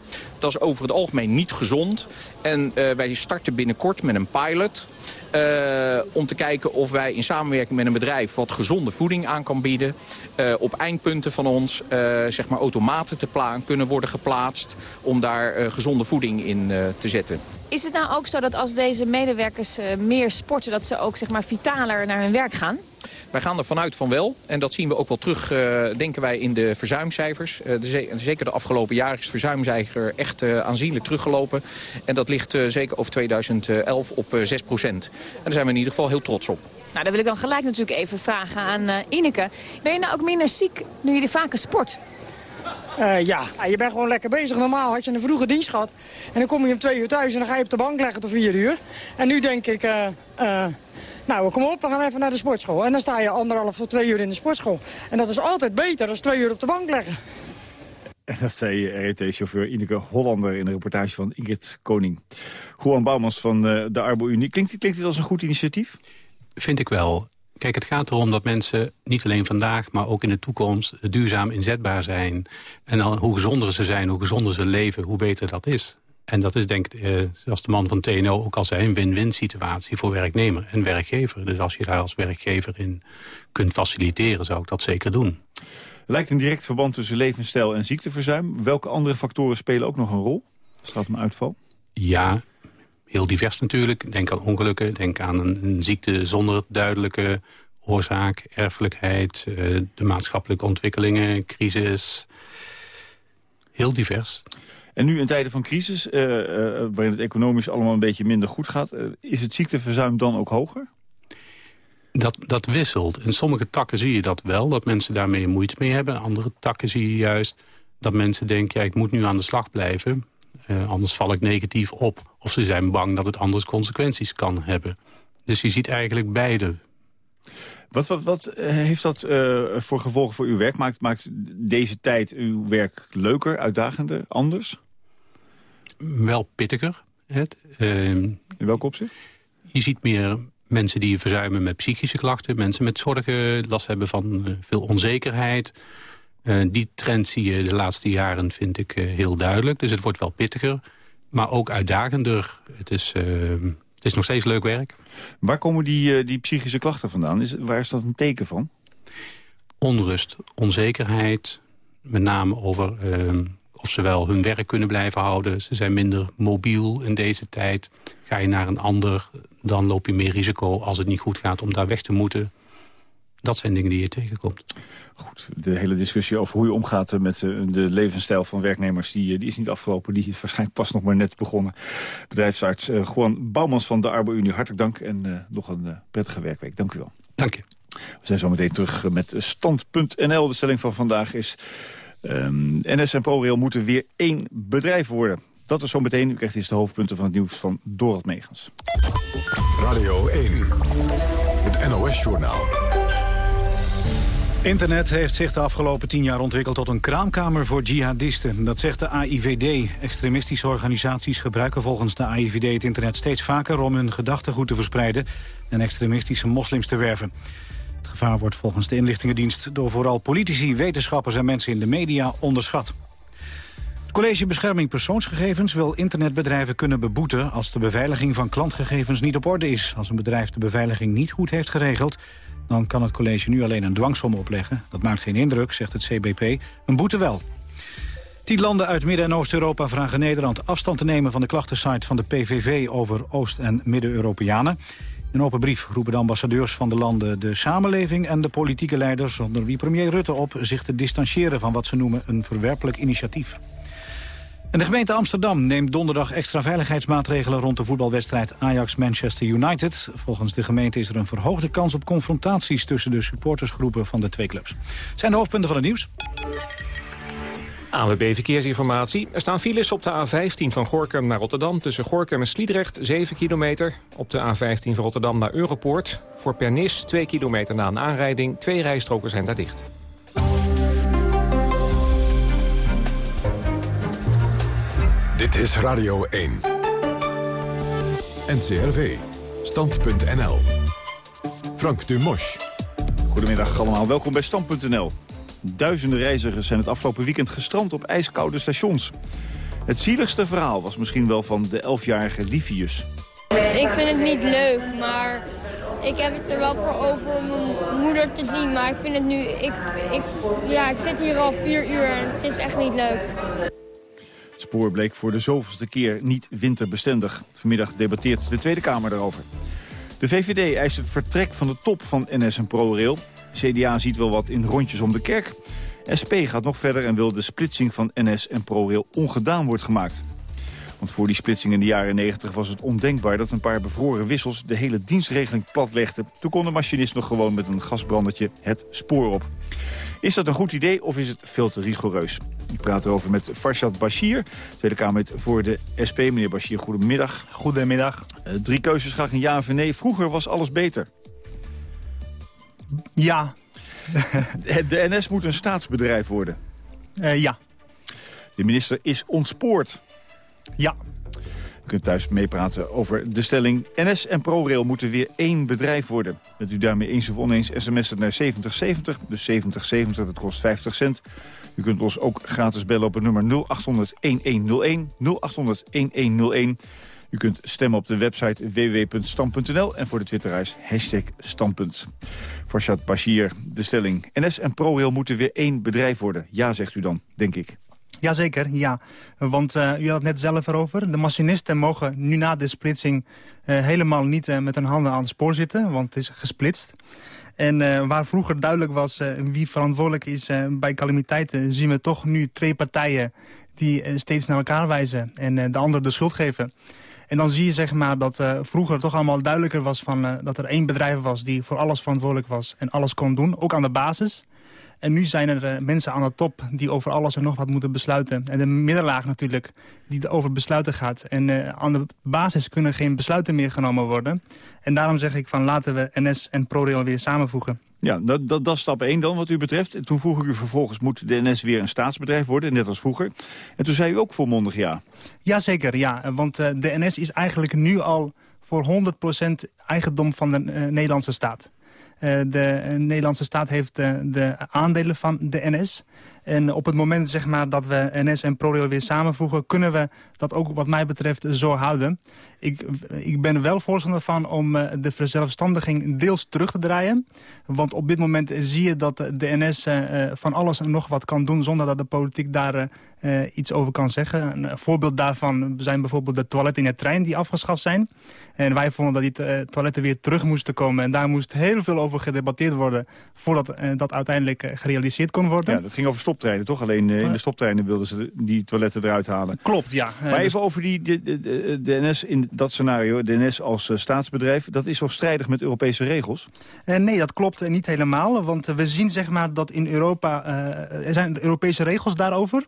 Dat is over het algemeen niet gezond. En wij starten binnenkort met een pilot... Uh, om te kijken of wij in samenwerking met een bedrijf wat gezonde voeding aan kan bieden. Uh, op eindpunten van ons zeg maar automaten te kunnen worden geplaatst om daar gezonde voeding in te zetten. Is het nou ook zo dat als deze medewerkers meer sporten dat ze ook zeg maar, vitaler naar hun werk gaan? Wij gaan er vanuit van wel. En dat zien we ook wel terug, uh, denken wij, in de verzuimcijfers. De, zeker de afgelopen jaren is het verzuimcijfer echt uh, aanzienlijk teruggelopen. En dat ligt zeker over 2011 op 6 procent. En daar zijn we in ieder geval heel trots op. Nou, dan wil ik dan gelijk natuurlijk even vragen aan Ineke. Ben je nou ook minder ziek nu je vaker sport? Uh, ja, je bent gewoon lekker bezig. Normaal had je een vroege dienst gehad. En dan kom je om twee uur thuis en dan ga je op de bank leggen tot vier uur. En nu denk ik, uh, uh, nou kom op, we gaan even naar de sportschool. En dan sta je anderhalf tot twee uur in de sportschool. En dat is altijd beter dan twee uur op de bank leggen. En dat zei RET-chauffeur Ineke Hollander in de reportage van Ingrid Koning. Juan Bouwmans van de Arbo-Unie. Klinkt, klinkt dit als een goed initiatief? Vind ik wel. Kijk, het gaat erom dat mensen niet alleen vandaag, maar ook in de toekomst duurzaam inzetbaar zijn. En dan, hoe gezonder ze zijn, hoe gezonder ze leven, hoe beter dat is. En dat is denk ik, eh, zoals de man van TNO ook al zei, een win-win situatie voor werknemer en werkgever. Dus als je daar als werkgever in kunt faciliteren, zou ik dat zeker doen. Lijkt een direct verband tussen levensstijl en ziekteverzuim. Welke andere factoren spelen ook nog een rol? Staat een uitval? Ja, heel divers natuurlijk. Denk aan ongelukken, denk aan een, ziekte zonder duidelijke oorzaak, erfelijkheid, eh, de maatschappelijke ontwikkelingen, crisis. Heel divers. En nu in tijden van crisis, uh, uh, waarin het economisch allemaal een beetje minder goed gaat... is het ziekteverzuim dan ook hoger? Dat, dat wisselt. In sommige takken zie je dat wel, dat mensen daarmee moeite mee hebben. In andere takken zie je juist dat mensen denken... ja, ik moet nu aan de slag blijven. Uh, anders val ik negatief op. Of ze zijn bang dat het anders consequenties kan hebben. Dus je ziet eigenlijk beide. Wat, wat, wat eh, heeft dat uh, voor gevolgen voor uw werk? Maakt, maakt deze tijd uw werk leuker, uitdagender, anders? Wel pittiger. Het, uh, In welk opzicht? Je ziet meer mensen die verzuimen met psychische klachten. Mensen met zorgen, last hebben van veel onzekerheid. Uh, die trend zie je de laatste jaren, vind ik, uh, heel duidelijk. Dus het wordt wel pittiger, maar ook uitdagender. Het is, uh, het is nog steeds leuk werk. Waar komen die, die psychische klachten vandaan? Is, waar is dat een teken van? Onrust, onzekerheid. Met name over ehm, of ze wel hun werk kunnen blijven houden. Ze zijn minder mobiel in deze tijd. Ga je naar een ander, dan loop je meer risico als het niet goed gaat om daar weg te moeten. Dat zijn dingen die je tegenkomt. Goed, de hele discussie over hoe je omgaat met de, de levensstijl van werknemers... Die, die is niet afgelopen, die is waarschijnlijk pas nog maar net begonnen. Bedrijfsarts uh, Juan Bouwmans van de Arbo-Unie, hartelijk dank... en uh, nog een uh, prettige werkweek. Dank u wel. Dank je. We zijn zo meteen terug met Stand.nl. De stelling van vandaag is... Um, NS en ProRail moeten weer één bedrijf worden. Dat is zo meteen. U krijgt eerst de hoofdpunten van het nieuws van Dorot Megens. Radio 1, het NOS-journaal. Internet heeft zich de afgelopen tien jaar ontwikkeld tot een kraamkamer voor jihadisten. Dat zegt de AIVD. Extremistische organisaties gebruiken volgens de AIVD het internet steeds vaker om hun gedachtegoed te verspreiden en extremistische moslims te werven. Het gevaar wordt volgens de inlichtingendienst door vooral politici, wetenschappers en mensen in de media onderschat. Het College Bescherming Persoonsgegevens wil internetbedrijven kunnen beboeten als de beveiliging van klantgegevens niet op orde is. Als een bedrijf de beveiliging niet goed heeft geregeld, dan kan het college nu alleen een dwangsom opleggen. Dat maakt geen indruk, zegt het CBP. Een boete wel. Tien landen uit Midden- en Oost-Europa vragen Nederland afstand te nemen van de klachtensite van de PVV over Oost- en Midden-Europeanen. In een open brief roepen de ambassadeurs van de landen de samenleving en de politieke leiders, onder wie premier Rutte op, zich te distancieren van wat ze noemen een verwerpelijk initiatief. En de gemeente Amsterdam neemt donderdag extra veiligheidsmaatregelen rond de voetbalwedstrijd Ajax-Manchester United. Volgens de gemeente is er een verhoogde kans op confrontaties tussen de supportersgroepen van de twee clubs. Het zijn de hoofdpunten van het nieuws. ANWB Verkeersinformatie. Er staan files op de A15 van Gorkum naar Rotterdam... tussen Gorkum en Sliedrecht, 7 kilometer. Op de A15 van Rotterdam naar Europoort. Voor Pernis, 2 kilometer na een aanrijding. Twee rijstroken zijn daar dicht. Dit is Radio 1. NCRV. Stand.nl. Frank Dumosch. Goedemiddag allemaal, welkom bij Stand.nl. Duizenden reizigers zijn het afgelopen weekend gestrand op ijskoude stations. Het zieligste verhaal was misschien wel van de 11-jarige Livius. Ik vind het niet leuk, maar ik heb het er wel voor over om mijn moeder te zien. Maar ik vind het nu, ik, ik, ja, ik zit hier al vier uur en het is echt niet leuk. Spoor bleek voor de zoveelste keer niet winterbestendig. Vanmiddag debatteert de Tweede Kamer daarover. De VVD eist het vertrek van de top van NS en ProRail. CDA ziet wel wat in rondjes om de kerk. SP gaat nog verder en wil de splitsing van NS en ProRail ongedaan wordt gemaakt. Want voor die splitsing in de jaren 90 was het ondenkbaar... dat een paar bevroren wissels de hele dienstregeling platlegden. Toen kon de machinist nog gewoon met een gasbrandertje het spoor op. Is dat een goed idee of is het veel te rigoureus? Ik praat erover met Farshad Bashir, Tweede Kamerlid voor de SP. Meneer Bashir, goedemiddag. Goedemiddag. Uh, drie keuzes, graag een ja of een nee. Vroeger was alles beter. Ja. de NS moet een staatsbedrijf worden. Uh, ja. De minister is ontspoord. Ja. U kunt thuis meepraten over de stelling. NS en ProRail moeten weer één bedrijf worden. Bent u daarmee eens of oneens sms'en naar 7070. Dus 7070, dat kost 50 cent. U kunt ons ook gratis bellen op het nummer 0800-1101. 0800-1101. U kunt stemmen op de website www.stam.nl en voor de Twitterreis hashtag standpunt. Farshad Bashir, de stelling. NS en ProRail moeten weer één bedrijf worden. Ja, zegt u dan, denk ik. Jazeker, ja. Want uh, u had het net zelf erover. De machinisten mogen nu na de splitsing uh, helemaal niet uh, met hun handen aan het spoor zitten. Want het is gesplitst. En waar vroeger duidelijk was wie verantwoordelijk is bij calamiteiten... zien we toch nu twee partijen die steeds naar elkaar wijzen en de ander de schuld geven. En dan zie je zeg maar, dat vroeger toch allemaal duidelijker was van, dat er één bedrijf was die voor alles verantwoordelijk was en alles kon doen, ook aan de basis. En nu zijn er uh, mensen aan de top die over alles en nog wat moeten besluiten. En de middenlaag natuurlijk, die over besluiten gaat. En uh, aan de basis kunnen geen besluiten meer genomen worden. En daarom zeg ik van laten we NS en ProRail weer samenvoegen. Ja, dat, dat, dat is stap 1 dan wat u betreft. Toen vroeg ik u vervolgens, moet de NS weer een staatsbedrijf worden, net als vroeger. En toen zei u ook volmondig ja. Jazeker, ja. Want uh, de NS is eigenlijk nu al voor 100% eigendom van de Nederlandse staat. Uh, de Nederlandse staat heeft de, de aandelen van de NS. En op het moment zeg maar, dat we NS en ProRail weer samenvoegen... kunnen we dat ook wat mij betreft zo houden. Ik, ik ben wel voorstander van om uh, de verzelfstandiging deels terug te draaien. Want op dit moment zie je dat de NS van alles en nog wat kan doen... zonder dat de politiek daar iets over kan zeggen. Een voorbeeld daarvan zijn bijvoorbeeld de toiletten in de trein die afgeschaft zijn. En wij vonden dat die uh, toiletten weer terug moesten komen. En daar moest heel veel over gedebatteerd worden... voordat uh, dat uiteindelijk gerealiseerd kon worden. Ja, dat ging over stoptreinen, toch? Alleen in de stoptreinen wilden ze die toiletten eruit halen. Klopt, ja. Maar even over die, de, de, de, NS in dat scenario, de NS als staatsbedrijf... dat is zo strijdig met Europese regels? nee, dat klopt niet helemaal. Want we zien zeg maar dat in Europa... er zijn Europese regels daarover...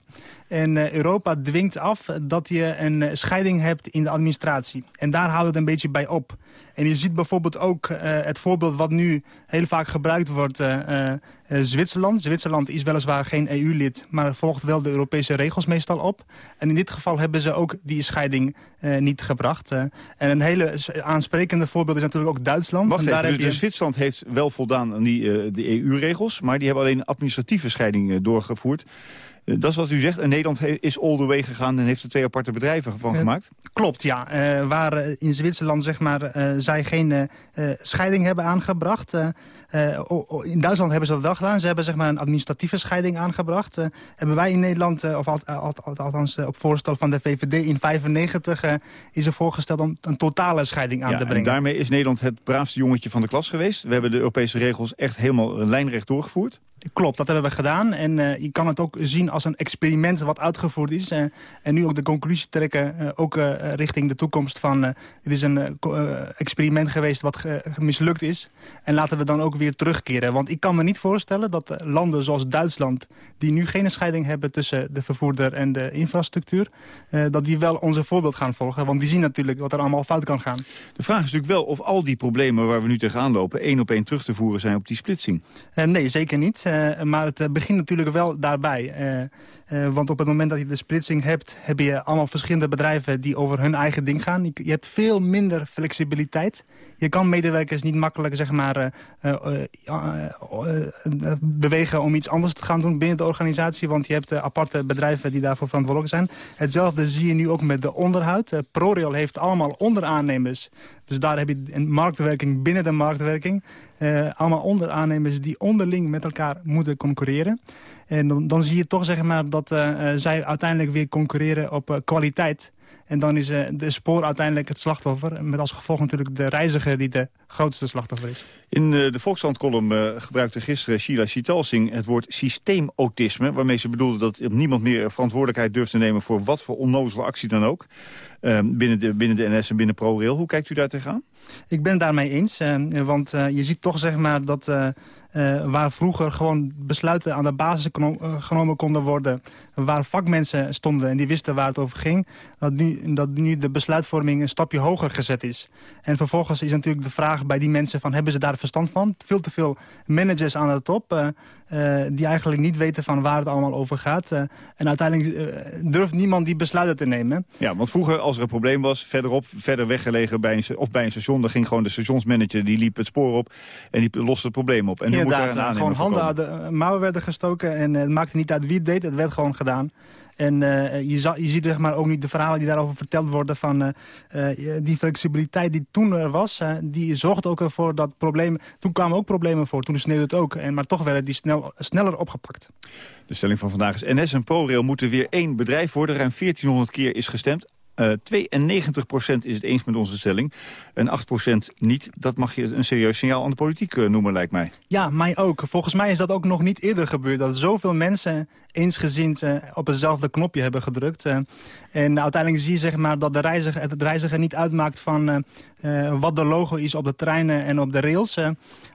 En uh, Europa dwingt af dat je een uh, scheiding hebt in de administratie. En daar houdt het een beetje bij op. En je ziet bijvoorbeeld ook uh, het voorbeeld wat nu heel vaak gebruikt wordt... Zwitserland. Zwitserland is weliswaar geen EU-lid, maar volgt wel de Europese regels meestal op. En in dit geval hebben ze ook die scheiding niet gebracht. en een hele aansprekende voorbeeld is natuurlijk ook Duitsland. Wacht en daar even, dus je... Zwitserland heeft wel voldaan aan die, de EU-regels... maar die hebben alleen een administratieve scheiding doorgevoerd. Dat is wat u zegt. En Nederland is all the way gegaan en heeft er twee aparte bedrijven van gemaakt? Klopt, ja. Uh, waar in Zwitserland zeg maar, zij geen scheiding hebben aangebracht... in Duitsland hebben ze dat wel gedaan. Ze hebben zeg maar, een administratieve scheiding aangebracht. hebben wij in Nederland, of al, al, al, althans op voorstel van de VVD in 1995... is er voorgesteld om een totale scheiding aan ja, te brengen. En daarmee is Nederland het braafste jongetje van de klas geweest. We hebben de Europese regels echt helemaal lijnrecht doorgevoerd. Klopt, dat hebben we gedaan. En uh, je kan het ook zien als een experiment wat uitgevoerd is. Uh, en nu ook de conclusie trekken, uh, ook richting de toekomst van... het is een experiment geweest wat mislukt is. En laten we dan ook weer terugkeren. Want ik kan me niet voorstellen dat landen zoals Duitsland... die nu geen scheiding hebben tussen de vervoerder en de infrastructuur... dat die wel onze voorbeeld gaan volgen. Want die zien natuurlijk wat er allemaal fout kan gaan. De vraag is natuurlijk wel of al die problemen waar we nu tegenaan lopen... één op één terug te voeren zijn op die splitsing. nee, zeker niet. Uh, maar het uh, begint natuurlijk wel daarbij. Want op het moment dat je de splitsing hebt... heb je allemaal verschillende bedrijven die over hun eigen ding gaan. Je, je hebt veel minder flexibiliteit. Je kan medewerkers niet makkelijk zeg maar, bewegen om iets anders te gaan doen binnen de organisatie. Want je hebt aparte bedrijven die daarvoor verantwoordelijk zijn. Hetzelfde zie je nu ook met de onderhoud. ProRail heeft allemaal onderaannemers. Dus daar heb je een marktwerking binnen de marktwerking. Uh, allemaal onderaannemers die onderling met elkaar moeten concurreren. En dan, dan zie je toch zeg maar, dat uh, zij uiteindelijk weer concurreren op kwaliteit. En dan is de spoor uiteindelijk het slachtoffer. Met als gevolg natuurlijk de reiziger die de grootste slachtoffer is. In de Volkskrant-column gebruikte gisteren Sheila Sitalsing het woord systeemautisme. Waarmee ze bedoelde dat niemand meer verantwoordelijkheid durft te nemen voor wat voor onnozele actie dan ook. Ehm, binnen, de, binnen de NS en binnen ProRail. Hoe kijkt u daar tegenaan? Ik ben daarmee eens. want je ziet toch zeg maar dat uh, waar vroeger gewoon besluiten aan de basis eh, genomen konden worden... waar vakmensen stonden en die wisten waar het over ging... dat nu, dat nu de besluitvorming een stapje hoger gezet is. En vervolgens is natuurlijk de vraag bij die mensen van... hebben ze daar verstand van? Veel te veel managers aan de top... Uh, die eigenlijk niet weten van waar het allemaal over gaat. En uiteindelijk durft niemand die besluiten te nemen. Ja, want vroeger als er een probleem was, verderop, verder weggelegen bij een, of bij een station... dan ging gewoon de stationsmanager, die liep het spoor op en die loste het probleem op. En daar een gewoon handen aan de mouwen werden gestoken en het maakte niet uit wie het deed, het werd gewoon gedaan. En uh, je, je, ziet zeg maar, ook niet de verhalen die daarover verteld worden... van uh, uh, die flexibiliteit die toen er was, die zorgde ook ervoor dat problemen... Toen kwamen ook problemen voor, toen sneeuwde het ook. En, maar toch werden die snel, sneller opgepakt. De stelling van vandaag is NS en ProRail moeten weer één bedrijf worden. Ruim 1400 keer is gestemd. Uh, 92% is het eens met onze stelling. En 8% niet. Dat mag je een serieus signaal aan de politiek uh, noemen, lijkt mij. Ja, mij ook. Volgens mij is dat ook nog niet eerder gebeurd. Dat zoveel mensen eensgezind uh, op hetzelfde knopje hebben gedrukt. Uh, en uiteindelijk zie je zeg maar, dat de reiziger, het reiziger niet uitmaakt van uh, wat de logo is op de treinen en op de rails.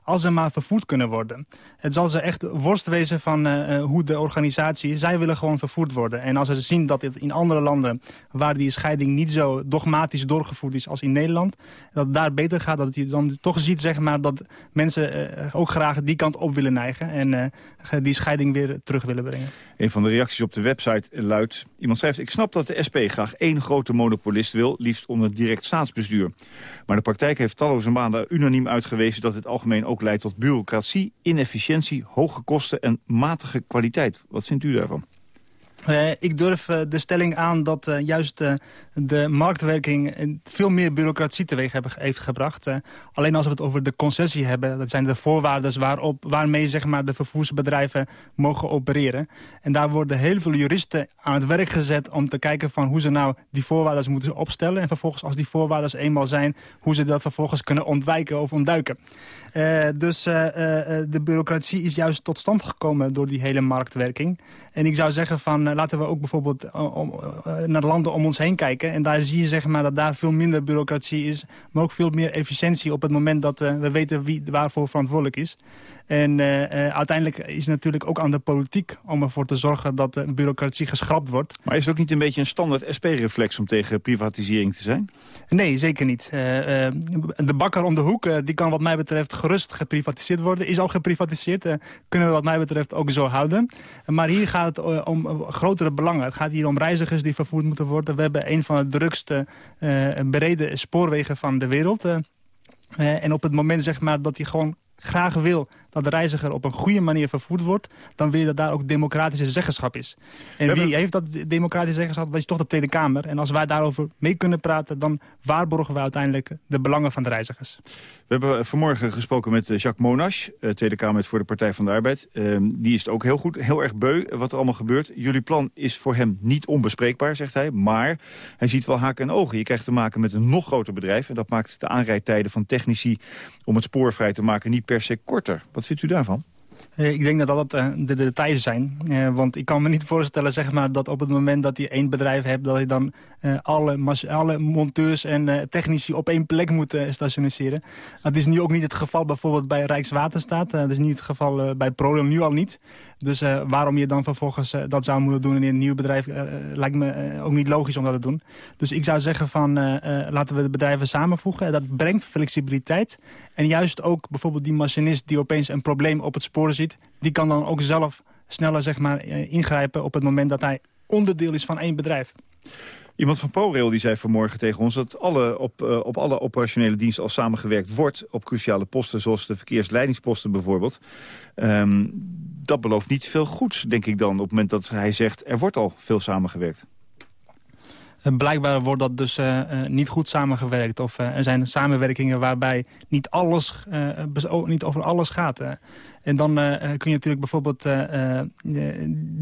als ze maar vervoerd kunnen worden. Het zal ze echt worst wezen van hoe de organisatie... Zij willen gewoon vervoerd worden. En als ze zien dat het in andere landen... waar die scheiding niet zo dogmatisch doorgevoerd is als in Nederland... dat het daar beter gaat, dat je dan toch ziet zeg maar, dat mensen ook graag die kant op willen neigen... en die scheiding weer terug willen brengen. Een van de reacties op de website luidt... iemand schrijft, ik snap dat de SP graag één grote monopolist wil... liefst onder direct staatsbestuur. Maar de praktijk heeft talloze maanden unaniem uitgewezen... dat het algemeen ook leidt tot bureaucratie, inefficiëntie... hoge kosten en matige kwaliteit. Wat vindt u daarvan? Uh, ik durf uh, de stelling aan dat uh, juist de marktwerking veel meer bureaucratie teweeg hebben, heeft gebracht. alleen als we het over de concessie hebben, dat zijn de voorwaarden waarop, waarmee zeg maar, de vervoersbedrijven mogen opereren. En daar worden heel veel juristen aan het werk gezet om te kijken van hoe ze nou die voorwaarden moeten opstellen. En vervolgens als die voorwaarden eenmaal zijn, hoe ze dat vervolgens kunnen ontwijken of ontduiken. dus de bureaucratie is juist tot stand gekomen door die hele marktwerking. En ik zou zeggen van eh, laten we ook bijvoorbeeld uh, om, uh, naar landen om ons heen kijken. En daar zie je zeg maar, dat daar veel minder bureaucratie is. Maar ook veel meer efficiëntie op het moment dat we weten wie waarvoor verantwoordelijk is. En uh, uh, uiteindelijk is het natuurlijk ook aan de politiek om ervoor te zorgen dat de bureaucratie geschrapt wordt. Maar is het ook niet een beetje een standaard SP-reflex om tegen privatisering te zijn? Nee, zeker niet. Uh, de bakker om de hoek, die kan wat mij betreft gerust geprivatiseerd worden. Is al geprivatiseerd, kunnen we wat mij betreft ook zo houden. Maar hier gaat het om grotere belangen. Het gaat hier om reizigers die vervoerd moeten worden. We hebben een van de drukste bereden spoorwegen van de wereld. en op het moment zeg maar, dat hij gewoon graag wil dat de reiziger op een goede manier vervoerd wordt... dan wil je dat daar ook democratische zeggenschap is. En wie heeft dat democratische zeggenschap? Dat is toch de Tweede Kamer. En als wij daarover mee kunnen praten... dan waarborgen wij uiteindelijk de belangen van de reizigers. We hebben vanmorgen gesproken met eh, Jacques Monash... Eh, Tweede Kamer voor de Partij van de Arbeid. Ehm, die is het ook heel goed, heel erg beu wat er allemaal gebeurt. Jullie plan is voor hem niet onbespreekbaar, zegt hij. Maar hij ziet wel haken en ogen. Je krijgt te maken met een nog groter bedrijf. En dat maakt de aanrijdtijden van technici om het spoor vrij te maken niet per se korter. Wat vindt u daarvan? Eh, ik denk dat dat uh, de, details zijn. Uh, want ik kan me niet voorstellen zeg maar, dat op het moment dat je één bedrijf hebt... dat je dan alle, alle monteurs en technici op één plek moet stationeren. Dat is nu ook niet het geval bijvoorbeeld bij Rijkswaterstaat. dat is niet het geval bij ProRail nu al niet. Dus waarom je dan vervolgens dat zou moeten doen in een nieuw bedrijf... lijkt me ook niet logisch om dat te doen. Dus ik zou zeggen van laten we de bedrijven samenvoegen. Dat brengt flexibiliteit. En juist ook bijvoorbeeld die machinist die opeens een probleem op het spoor ziet... die kan dan ook zelf sneller zeg maar, eh, ingrijpen op het moment dat hij onderdeel is van één bedrijf. Iemand van ProRail die zei vanmorgen tegen ons dat alle op, uh, op alle operationele diensten al samengewerkt wordt op cruciale posten, zoals de verkeersleidingsposten bijvoorbeeld. Um, dat belooft niet veel goeds, denk ik dan, op het moment dat hij zegt er wordt al veel samengewerkt. En blijkbaar wordt dat dus niet goed samengewerkt. Of er zijn samenwerkingen waarbij niet, alles, niet over alles gaat. En dan kun je natuurlijk bijvoorbeeld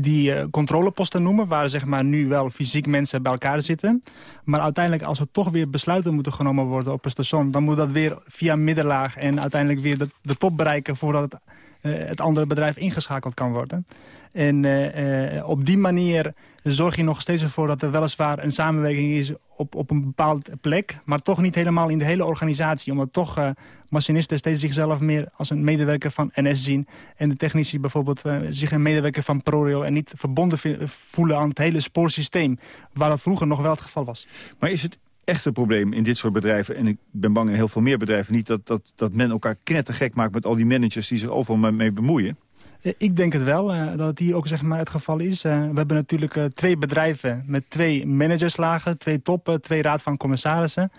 die controleposten noemen... waar zeg maar, nu wel fysiek mensen bij elkaar zitten. Maar uiteindelijk als er toch weer besluiten moeten genomen worden op een station... dan moet dat weer via middenlaag en uiteindelijk weer de top bereiken... voordat het, het andere bedrijf ingeschakeld kan worden. En uh, op die manier zorg je nog steeds ervoor dat er weliswaar een samenwerking is op, op een bepaalde plek, maar toch niet helemaal in de hele organisatie. Omdat toch uh, machinisten steeds zichzelf meer als een medewerker van NS zien. En de technici bijvoorbeeld zich een medewerker van ProRail en niet verbonden voelen aan het hele spoorsysteem. Waar dat vroeger nog wel het geval was. Maar is het echt een probleem in dit soort bedrijven... en ik ben bang in heel veel meer bedrijven niet... dat, dat, dat men elkaar knettergek maakt met al die managers die zich overal mee bemoeien? Eh, ik denk het wel, uh, dat het hier ook zeg maar, het geval is. Uh, we hebben natuurlijk twee bedrijven met twee managerslagen, twee toppen, twee raad van commissarissen.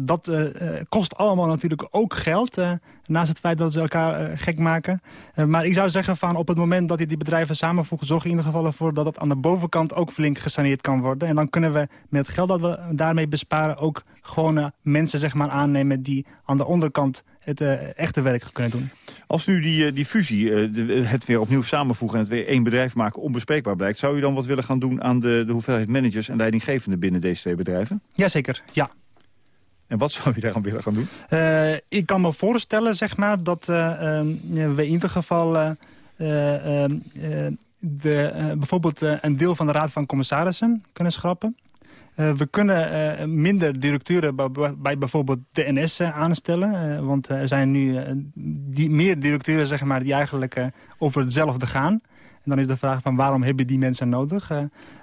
Dat kost allemaal natuurlijk ook geld, naast het feit dat ze elkaar gek maken. maar ik zou zeggen van op het moment dat je die bedrijven samenvoegt... zorg in ieder geval ervoor dat het aan de bovenkant ook flink gesaneerd kan worden. En dan kunnen we met het geld dat we daarmee besparen... ook gewone mensen zeg maar, aannemen die aan de onderkant het uh, echte werk kunnen doen. Als nu die, die fusie, uh, het weer opnieuw samenvoegen... en het weer één bedrijf maken onbespreekbaar blijkt... zou u dan wat willen gaan doen aan de, de hoeveelheid managers en leidinggevenden binnen deze twee bedrijven? Jazeker, ja. En wat zou u daaraan willen gaan doen? Uh, ik kan me voorstellen zeg maar, dat we in ieder geval... de, bijvoorbeeld een deel van de Raad van Commissarissen kunnen schrappen. We kunnen minder directeuren bij, bijvoorbeeld de NS aanstellen. want er zijn nu die, meer directeuren zeg maar, die eigenlijk over hetzelfde gaan. Dan is de vraag van waarom hebben die mensen nodig?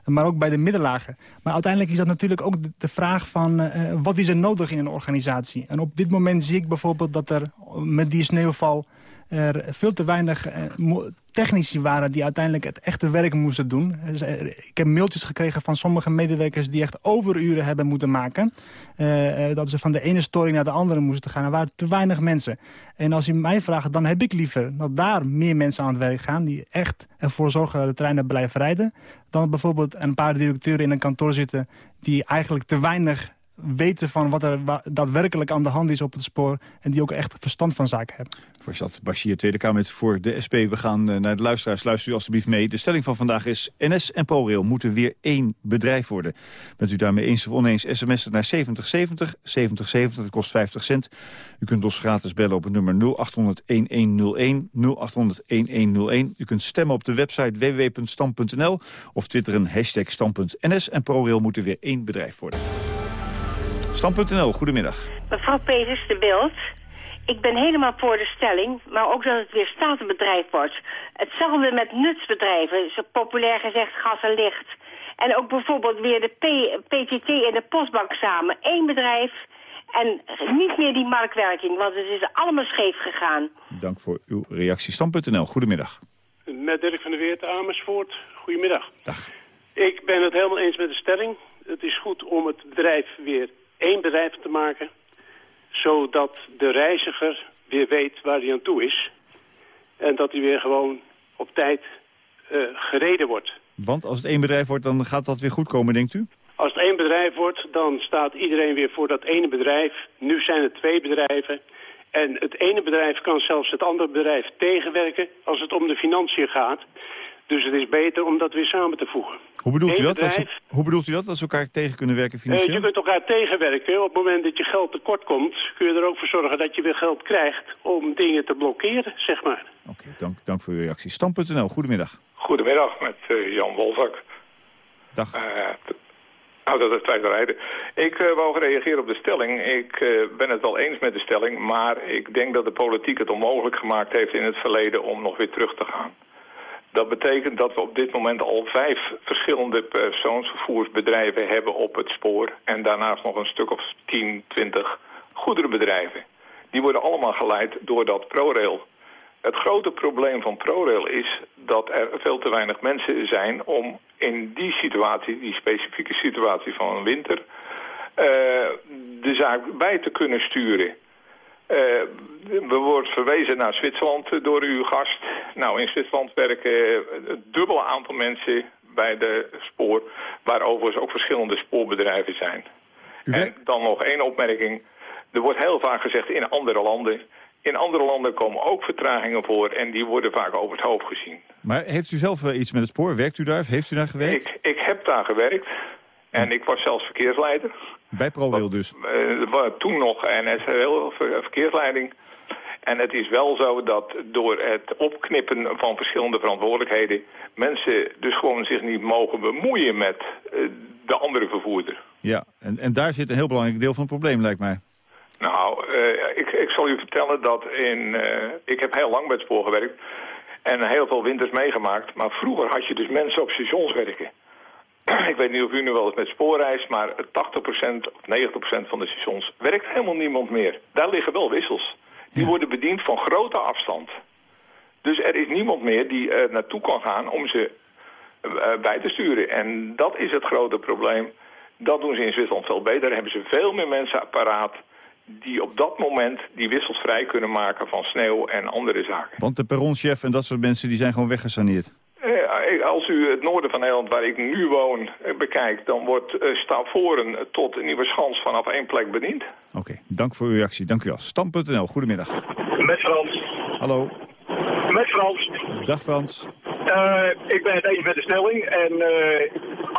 maar ook bij de middenlagen. Maar uiteindelijk is dat natuurlijk ook de, vraag van wat is er nodig in een organisatie? En op dit moment zie ik bijvoorbeeld dat er met die sneeuwval er veel te weinig technici waren die uiteindelijk het echte werk moesten doen. Eh, ik heb mailtjes gekregen van sommige medewerkers die echt overuren hebben moeten maken. Uh, dat ze van de ene storing naar de andere moesten gaan. Er waren te weinig mensen. En als u mij vraagt, dan heb ik liever dat daar meer mensen aan het werk gaan... die echt ervoor zorgen dat de treinen blijven rijden... dan bijvoorbeeld een paar directeuren in een kantoor zitten... die eigenlijk te weinig weten van wat er daadwerkelijk aan de hand is op het spoor... en die ook echt verstand van zaken hebben. Voorzitter Bashir, Tweede Kamer voor de SP. We gaan eh, naar de luisteraars. Luister u alstublieft mee. De stelling van vandaag is... NS en ProRail moeten weer één bedrijf worden. Bent u daarmee eens of oneens? SMS naar 7070. 7070, dat kost 50 cent. U kunt ons gratis bellen op het nummer 0800-1101. 0800-1101. U kunt stemmen op de website www.stam.nl... of twitteren hashtag stam.ns. En ProRail moeten weer één bedrijf worden. Stam.nl, goedemiddag. Mevrouw Peters, de beeld. Ik ben helemaal voor de stelling, maar ook dat het weer statenbedrijf wordt. Hetzelfde met nutsbedrijven, zo populair gezegd gas en licht. En ook bijvoorbeeld weer de P PTT en de Postbank samen. Eén bedrijf en niet meer die marktwerking, want het is allemaal scheef gegaan. Dank voor uw reactie. Stam.nl, goedemiddag. Met Dirk van der Weert, Amersfoort. Goedemiddag. Dag. Ik ben het helemaal eens met de stelling. Het is goed om het bedrijf weer één bedrijf te maken... zodat de reiziger weer weet waar hij aan toe is... en dat hij weer gewoon op tijd uh, gereden wordt. Want als het één bedrijf wordt, dan gaat dat weer goed komen, denkt u? Als het één bedrijf wordt, dan staat iedereen weer voor dat ene bedrijf. Nu zijn het twee bedrijven. En het ene bedrijf kan zelfs het andere bedrijf tegenwerken als het om de financiën gaat. Dus het is beter om dat weer samen te voegen. Hoe bedoelt, u dat? Ze, hoe bedoelt u dat, als ze elkaar tegen kunnen werken financieel? Uh, je kunt elkaar tegenwerken. Op het moment dat je geld tekort komt... kun je er ook voor zorgen dat je weer geld krijgt... om dingen te blokkeren, zeg maar. Oké, dank, dank voor uw reactie. Stam.nl, goedemiddag. Goedemiddag, met uh, Jan Wolzak. Dag. Uh, Auto dat tijd rijden. Ik uh, wou reageren op de stelling. Ik uh, ben het wel eens met de stelling, maar ik denk dat de politiek het onmogelijk gemaakt heeft in het verleden om nog weer terug te gaan. Dat betekent dat we op dit moment al vijf verschillende persoonsvervoersbedrijven hebben op het spoor. En daarnaast nog een stuk of 10, 20 goederenbedrijven. Die worden allemaal geleid door dat ProRail. Het grote probleem van ProRail is dat er veel te weinig mensen zijn om in die situatie, die specifieke situatie van een winter, uh, de zaak bij te kunnen sturen. Uh, we worden verwezen naar Zwitserland door uw gast. Nou, in Zwitserland werken het dubbele aantal mensen bij de spoor, waar overigens ook verschillende spoorbedrijven zijn. En dan nog één opmerking. Er wordt heel vaak gezegd in andere landen. In andere landen komen ook vertragingen voor en die worden vaak over het hoofd gezien. Maar heeft u zelf eh, iets met het spoor? Werkt u daar? Heeft u daar gewerkt? Ik, ik heb daar gewerkt en ik was zelfs verkeersleider. Bij ProRail dus? Eh, toen nog NSRL, ver- verkeersleiding. En het is wel zo dat door het opknippen van verschillende verantwoordelijkheden... mensen dus gewoon zich niet mogen bemoeien met eh, de andere vervoerder. Ja, en, en daar zit een heel belangrijk deel van het probleem, lijkt mij. Nou, eh, ik, ik zal u vertellen dat in... eh, ik heb heel lang bij het spoor gewerkt en heel veel winters meegemaakt. Maar vroeger had je dus mensen op stations werken. ik weet niet of u nu wel eens met spoor reist, maar 80% of 90% van de stations werkt helemaal niemand meer. Daar liggen wel wissels. Die worden bediend van grote afstand. Dus er is niemand meer die er naartoe kan gaan om ze eh, bij te sturen. En dat is het grote probleem. Dat doen ze in Zwitserland veel beter. Daar hebben ze veel meer mensen paraat die op dat moment die wissels vrij kunnen maken van sneeuw en andere zaken. Want de perronchef en dat soort mensen die zijn gewoon weggesaneerd. Eh, Als u het noorden van Nederland, waar ik nu woon, eh, bekijkt... dan wordt eh, Stavoren tot Nieuwe Schans vanaf één plek bediend. Oké, dank voor uw reactie. Dank u wel. Stam.nl, goedemiddag. Met Frans. Hallo. Met Frans. Dag Frans. Eh, ik ben het eens met de stelling. En eh,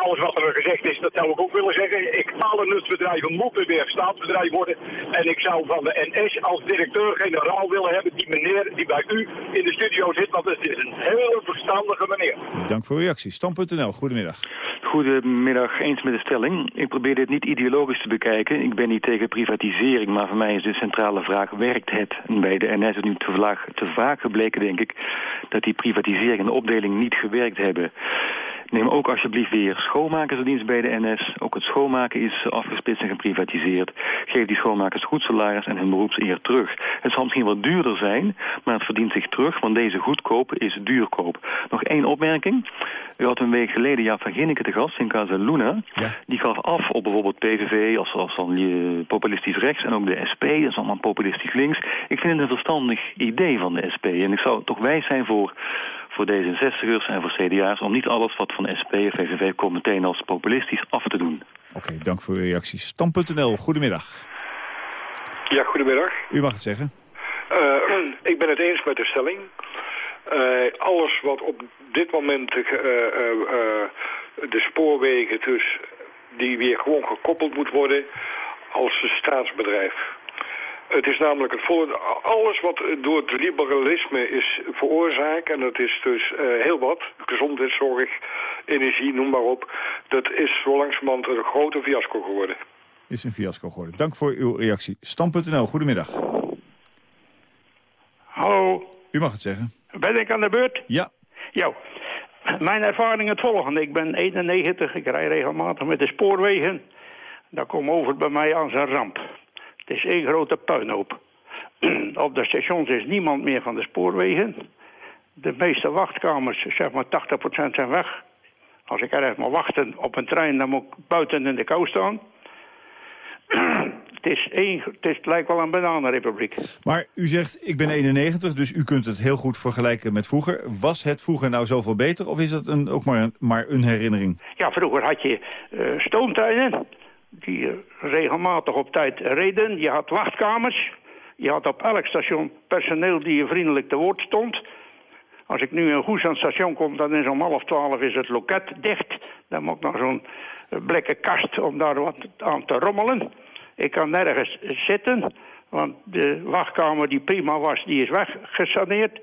alles wat er gezegd is, dat zou ik ook willen zeggen. Ik, alle nutsbedrijven moeten weer staatsbedrijf worden. En ik zou van de NS als directeur-generaal willen hebben die meneer die bij u in de studio zit. Want het is een hele verstandige meneer. Dank voor uw reactie. Stam.nl, goedemiddag. Goedemiddag, eens met de stelling. Ik probeer dit niet ideologisch te bekijken. Ik ben niet tegen privatisering, maar voor mij is de centrale vraag, werkt het? En bij de NS is het nu te vaak, te vaak gebleken, denk ik, dat die privatisering en de opdeling niet gewerkt hebben. Neem ook alsjeblieft weer schoonmakersdienst bij de NS. Ook het schoonmaken is afgesplitst en geprivatiseerd. Geef die schoonmakers goed salaris en hun beroepseer terug. Het zal misschien wat duurder zijn, maar het verdient zich terug, want deze goedkoop is duurkoop. Nog één opmerking. U had een week geleden Jaap van Ginneke te gast in Casaluna. Die gaf af op bijvoorbeeld PVV als, als dan eh, populistisch rechts en ook de SP, dat is allemaal populistisch links. Ik vind het een verstandig idee van de SP en ik zou toch wijs zijn voor, voor D66'ers en voor CDA's om niet alles wat van SP of VVV komt meteen als populistisch af te doen. Oké, dank voor uw reactie. Stam.nl, goedemiddag. Ja, goedemiddag. U mag het zeggen. Eh, ik ben het eens met de stelling. Eh, alles wat op dit moment eh, eh, eh, de spoorwegen dus die weer gewoon gekoppeld moet worden als een staatsbedrijf. Het is namelijk het volgende. Alles wat door het liberalisme is veroorzaakt, en dat is dus eh, heel wat, gezondheidszorg, energie, noem maar op, dat is zo langzamerhand een grote fiasco geworden. Is een fiasco geworden. Dank voor uw reactie. Stam.nl, goedemiddag. Hallo, U mag het zeggen. ben ik aan de beurt? Ja. Ja. Mijn ervaring het volgende. Ik ben 91, ik rij regelmatig met de spoorwegen. Dat komt over bij mij als een ramp. Het is één grote puinhoop. Op de stations is niemand meer van de spoorwegen. De meeste wachtkamers, zeg maar 80% zijn weg. Als ik ergens moet wachten op een trein, dan moet ik buiten in de kou staan. het, is één, het, is, het lijkt wel een bananenrepubliek. Maar u zegt, ik ben 91, dus u kunt het heel goed vergelijken met vroeger. Was het vroeger nou zoveel beter of is het een, ook maar een, maar een herinnering? Ja, vroeger had je eh, stoomtreinen die regelmatig op tijd reden. Je had wachtkamers. Je had op elk station personeel die je vriendelijk te woord stond. Als ik nu in Goes aan het station kom, dan is om half twaalf is het loket dicht. Dan moet ik naar zo'n eh, blikken kast om daar wat aan te rommelen. Ik kan nergens zitten, want de wachtkamer die prima was, die is weggesaneerd.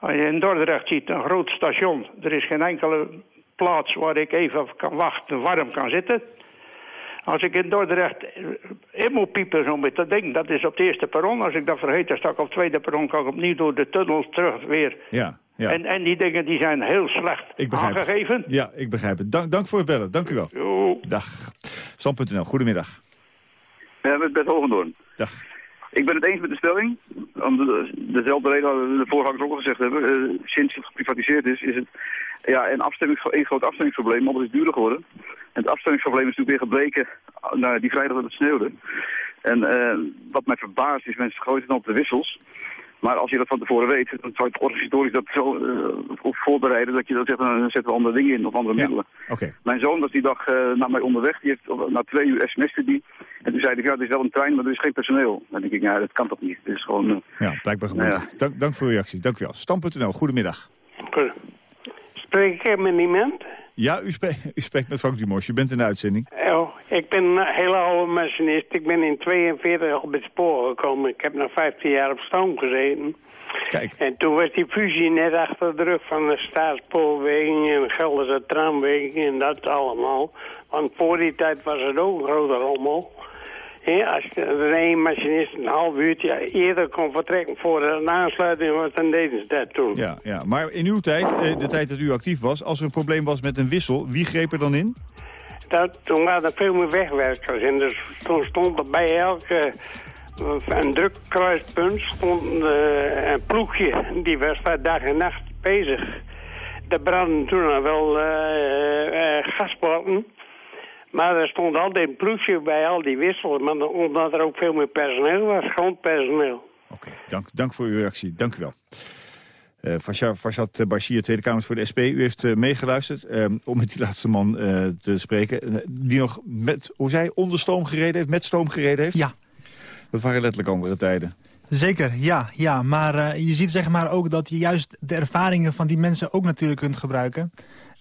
Als je in Dordrecht ziet, een groot station. Er is geen enkele plaats waar ik even kan wachten, warm kan zitten. Als ik in Dordrecht in moet piepen zo met dat ding, dat is op het eerste perron. Als ik dat vergeet, dan sta ik op het tweede perron, kan ik opnieuw door de tunnel terug weer. Ja, ja. En, en die dingen die zijn heel slecht Ik aangegeven. Het. Ja, ik begrijp het. Dank, dank voor het bellen. Dank u wel. Dag. Stam.nl, goedemiddag. Ja, met Bert Hogendoorn. Dag. Ik ben het eens met de stelling. Om de, dezelfde reden die de voorgangers ook al gezegd hebben. Eh, sinds het geprivatiseerd is, is het ja, een, afstemmings, een groot afstemmingsprobleem. Alles is duurder geworden. En het afstemmingsprobleem is natuurlijk weer gebleken die vrijdag dat het sneeuwde. En uh, wat mij verbaast is, mensen gooien het dan op de wissels. Maar als je dat van tevoren weet, dan zou je organisatorisch dat zo uh, op voorbereiden dat je dan zegt, dan zetten we andere dingen in of andere middelen. Oké. Mijn zoon was die dag uh, naar mij onderweg, die heeft na twee uur sms'te die. En toen zei hij, ja, het is wel een trein, maar er is geen personeel. Dan denk ik, ja, dat kan toch niet. Het is gewoon... Uh, ja, blijkbaar gebeurd. Ja. Dank, dank voor uw reactie. Dank u wel. Stam.nl, goedemiddag. Goed. Spreek ik met iemand? Ja, u, spreekt, u spreekt met Frank Dumos. U bent in de uitzending. Oh, ik ben een hele oude machinist. Ik ben in 42 op het spoor gekomen. Ik heb nog 15 jaar op stoom gezeten. Kijk. En toen was die fusie net achter de rug van de staatspoorweging en Gelderse tramweging en dat allemaal. Want voor die tijd was het ook een grote rommel. Ja, als er één machinist een half uurtje eerder kon vertrekken voor de aansluiting was, dan deden ze dat toen. Ja, ja. maar in uw tijd, de tijd dat u actief was, als er een probleem was met een wissel, wie greep er dan in? Dat, toen waren er veel meer wegwerkers en dus toen stond er bij elke een druk kruispunt stond uh, een ploegje, die was daar dag en nacht bezig. Er brandden toen al wel uh, uh, gaspotten. Maar er stond altijd een ploegje bij al die wisselen. Maar omdat er ook veel meer personeel was, grondpersoneel. Oké, okay, dank, dank voor uw reactie. Dank u wel. Uh, Farshad Bashir, Tweede Kamer voor de SP. U heeft uh, meegeluisterd uh, om met die laatste man te spreken. die nog met, hoe zij onder stoom gereden heeft, met stoom gereden heeft? Ja. Dat waren letterlijk andere tijden. Zeker, ja. ja. Maar uh, je ziet zeg maar ook dat je juist de ervaringen van die mensen ook natuurlijk kunt gebruiken.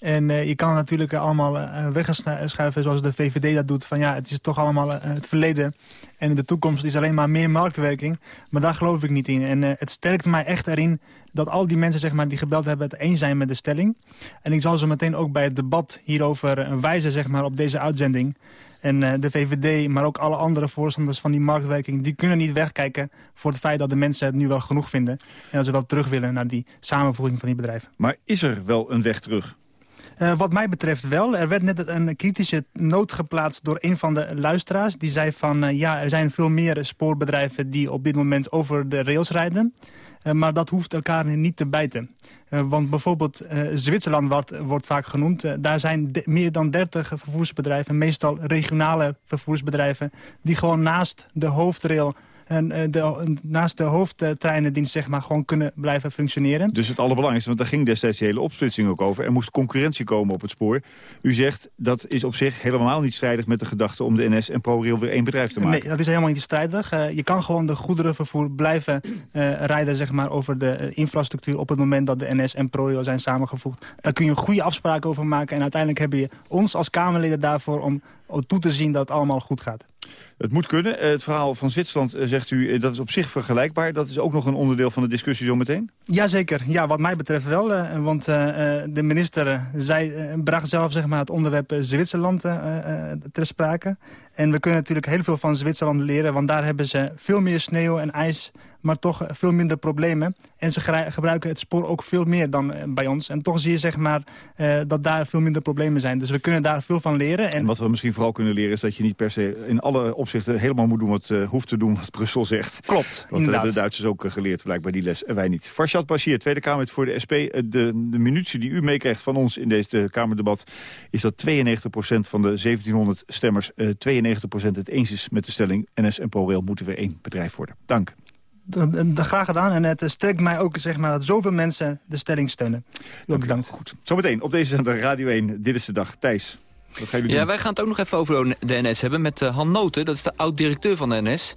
En uh, je kan natuurlijk allemaal uh, wegschuiven zoals de VVD dat doet. Van ja, het is toch allemaal het verleden. En in de toekomst is alleen maar meer marktwerking. Maar daar geloof ik niet in. En het sterkt mij echt erin dat al die mensen zeg maar, die gebeld hebben het eens zijn met de stelling. En ik zal ze meteen ook bij het debat hierover wijzen zeg maar, op deze uitzending. En de VVD, maar ook alle andere voorstanders van die marktwerking... die kunnen niet wegkijken voor het feit dat de mensen het nu wel genoeg vinden. En dat ze wel terug willen naar die samenvoeging van die bedrijven. Maar is er wel een weg terug? Uh, wat mij betreft wel. Er werd net een kritische noot geplaatst door een van de luisteraars. Die zei van, uh, ja, er zijn veel meer spoorbedrijven die op dit moment over de rails rijden. Uh, maar dat hoeft elkaar niet te bijten. Want bijvoorbeeld Zwitserland wordt, wordt vaak genoemd. Daar zijn meer dan 30 vervoersbedrijven, meestal regionale vervoersbedrijven... die gewoon naast de hoofdrail en, uh, de, naast de hoofdtreinendienst zeg maar, gewoon kunnen blijven functioneren. Dus het allerbelangrijkste, want daar ging destijds de hele opsplitsing ook over. Er moest concurrentie komen op het spoor. U zegt dat is op zich helemaal niet strijdig met de gedachte om de NS en ProRail weer één bedrijf te maken. Nee, dat is helemaal niet strijdig. Uh, je kan gewoon de goederenvervoer blijven uh, rijden zeg maar, over de infrastructuur op het moment dat de NS en ProRail zijn samengevoegd. Daar kun je een goede afspraak over maken en uiteindelijk hebben je ons als Kamerleden daarvoor om toe te zien dat het allemaal goed gaat. Het moet kunnen. Het verhaal van Zwitserland, zegt u, dat is op zich vergelijkbaar. Dat is ook nog een onderdeel van de discussie zometeen? Jazeker, ja, wat mij betreft wel. want de minister uh, bracht zelf zeg maar, het onderwerp Zwitserland ter sprake. En we kunnen natuurlijk heel veel van Zwitserland leren... want daar hebben ze veel meer sneeuw en ijs maar toch veel minder problemen. En ze gebruiken het spoor ook veel meer dan bij ons. En toch zie je zeg maar, uh, dat daar veel minder problemen zijn. Dus we kunnen daar veel van leren. En... en, wat we misschien vooral kunnen leren is dat je niet per se in alle opzichten helemaal moet doen wat uh, hoeft te doen wat Brussel zegt. Klopt, Dat hebben de Duitsers ook geleerd, blijkbaar die les en wij niet. Farshad Bashir, Tweede Kamer voor de SP. De, de minutie die u meekrijgt van ons in deze Kamerdebat is dat 92% van de 1700 stemmers uh, 92% het eens is met de stelling NS en ProRail moeten weer één bedrijf worden. Dank. Graag gedaan. En het sterkt mij ook zeg maar, dat zoveel mensen de stelling steunen. Ook bedankt. Goed. Zometeen op deze zender Radio 1, dit is de dag. Thijs, wat gaan jullie Ja, doen? wij gaan het ook nog even over de NS hebben met uh, Han Noten. Dat is de oud-directeur van de NS.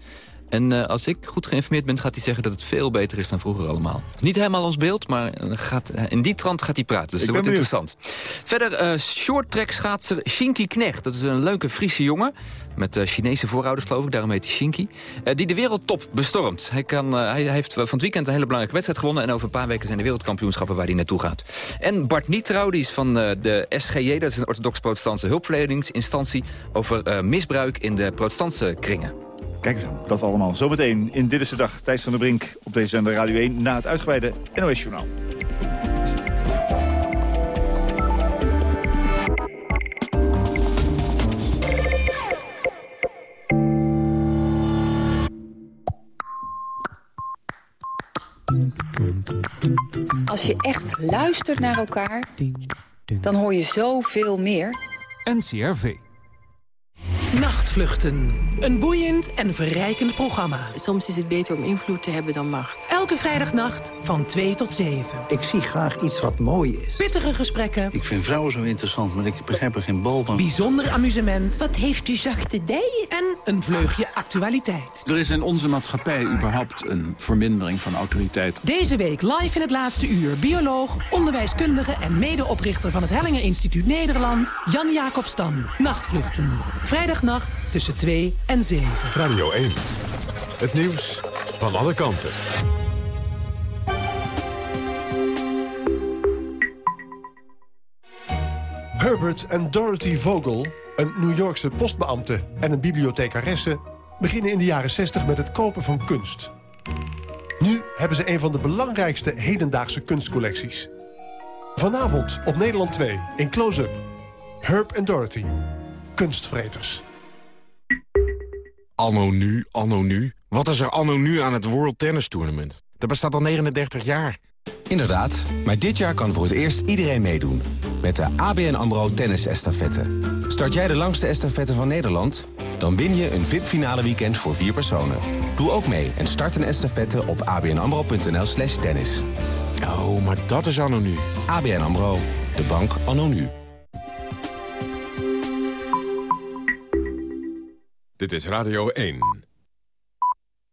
En uh, als ik goed geïnformeerd ben, gaat hij zeggen dat het veel beter is dan vroeger allemaal. Niet helemaal ons beeld, maar gaat, in die trant gaat hij praten. Dus Ik dat wordt interessant. Verder uh, shorttrack schaatser Shinky Knecht. Dat is een leuke Friese jongen. Met uh, Chinese voorouders, geloof ik. Daarom heet hij Shinky. Die de wereldtop bestormt. Hij, kan, hij heeft van het weekend een hele belangrijke wedstrijd gewonnen. En over een paar weken zijn de wereldkampioenschappen waar hij naartoe gaat. En Bart Nietrouw, die is van de SGJ. Dat is een orthodox-protestantse hulpverleningsinstantie. Over misbruik in de protestantse kringen. Kijk eens aan, dat allemaal. Zometeen in Dit is de Dag. Thijs van der Brink op deze zender Radio 1. Na het uitgebreide NOS-journaal. Als je echt luistert naar elkaar, dan hoor je zoveel meer. NCRV. Nachtvluchten. Een boeiend en verrijkend programma. Soms is het beter om invloed te hebben dan macht. Elke vrijdagnacht van 2 tot 7. Ik zie graag iets wat mooi is. Pittige gesprekken. Ik vind vrouwen zo interessant, maar ik begrijp er geen bal van. Bijzonder amusement. Wat heeft u zachte dijen? En een vleugje actualiteit. Er is in onze maatschappij überhaupt een vermindering van autoriteit. Deze week live in het laatste uur. Bioloog, onderwijskundige en medeoprichter van het Hellinger Instituut Nederland... Jan Jacob Stam. Nachtvluchten. Vrijdagnacht tussen 2 en 7. Radio 1. Het nieuws van alle kanten. Herbert en Dorothy Vogel, een New Yorkse postbeambte en een bibliothecaresse... beginnen in de jaren 60 met het kopen van kunst. Nu hebben ze een van de belangrijkste hedendaagse kunstcollecties. Vanavond op Nederland 2 in Close-Up. Herb en Dorothy. Kunstvreters. Anno nu, anno nu. Wat is er anno nu aan het World Tennis Tournament? Dat bestaat al 39 jaar. Inderdaad, maar dit jaar kan voor het eerst iedereen meedoen. Met de ABN AMRO Tennis Estafette. Start jij de langste estafette van Nederland? Dan win je een VIP-finale weekend voor vier personen. Doe ook mee en start een estafette op abnamro.nl slash tennis. Oh, maar dat is anno nu. ABN AMRO, de bank anno nu. Dit is Radio 1.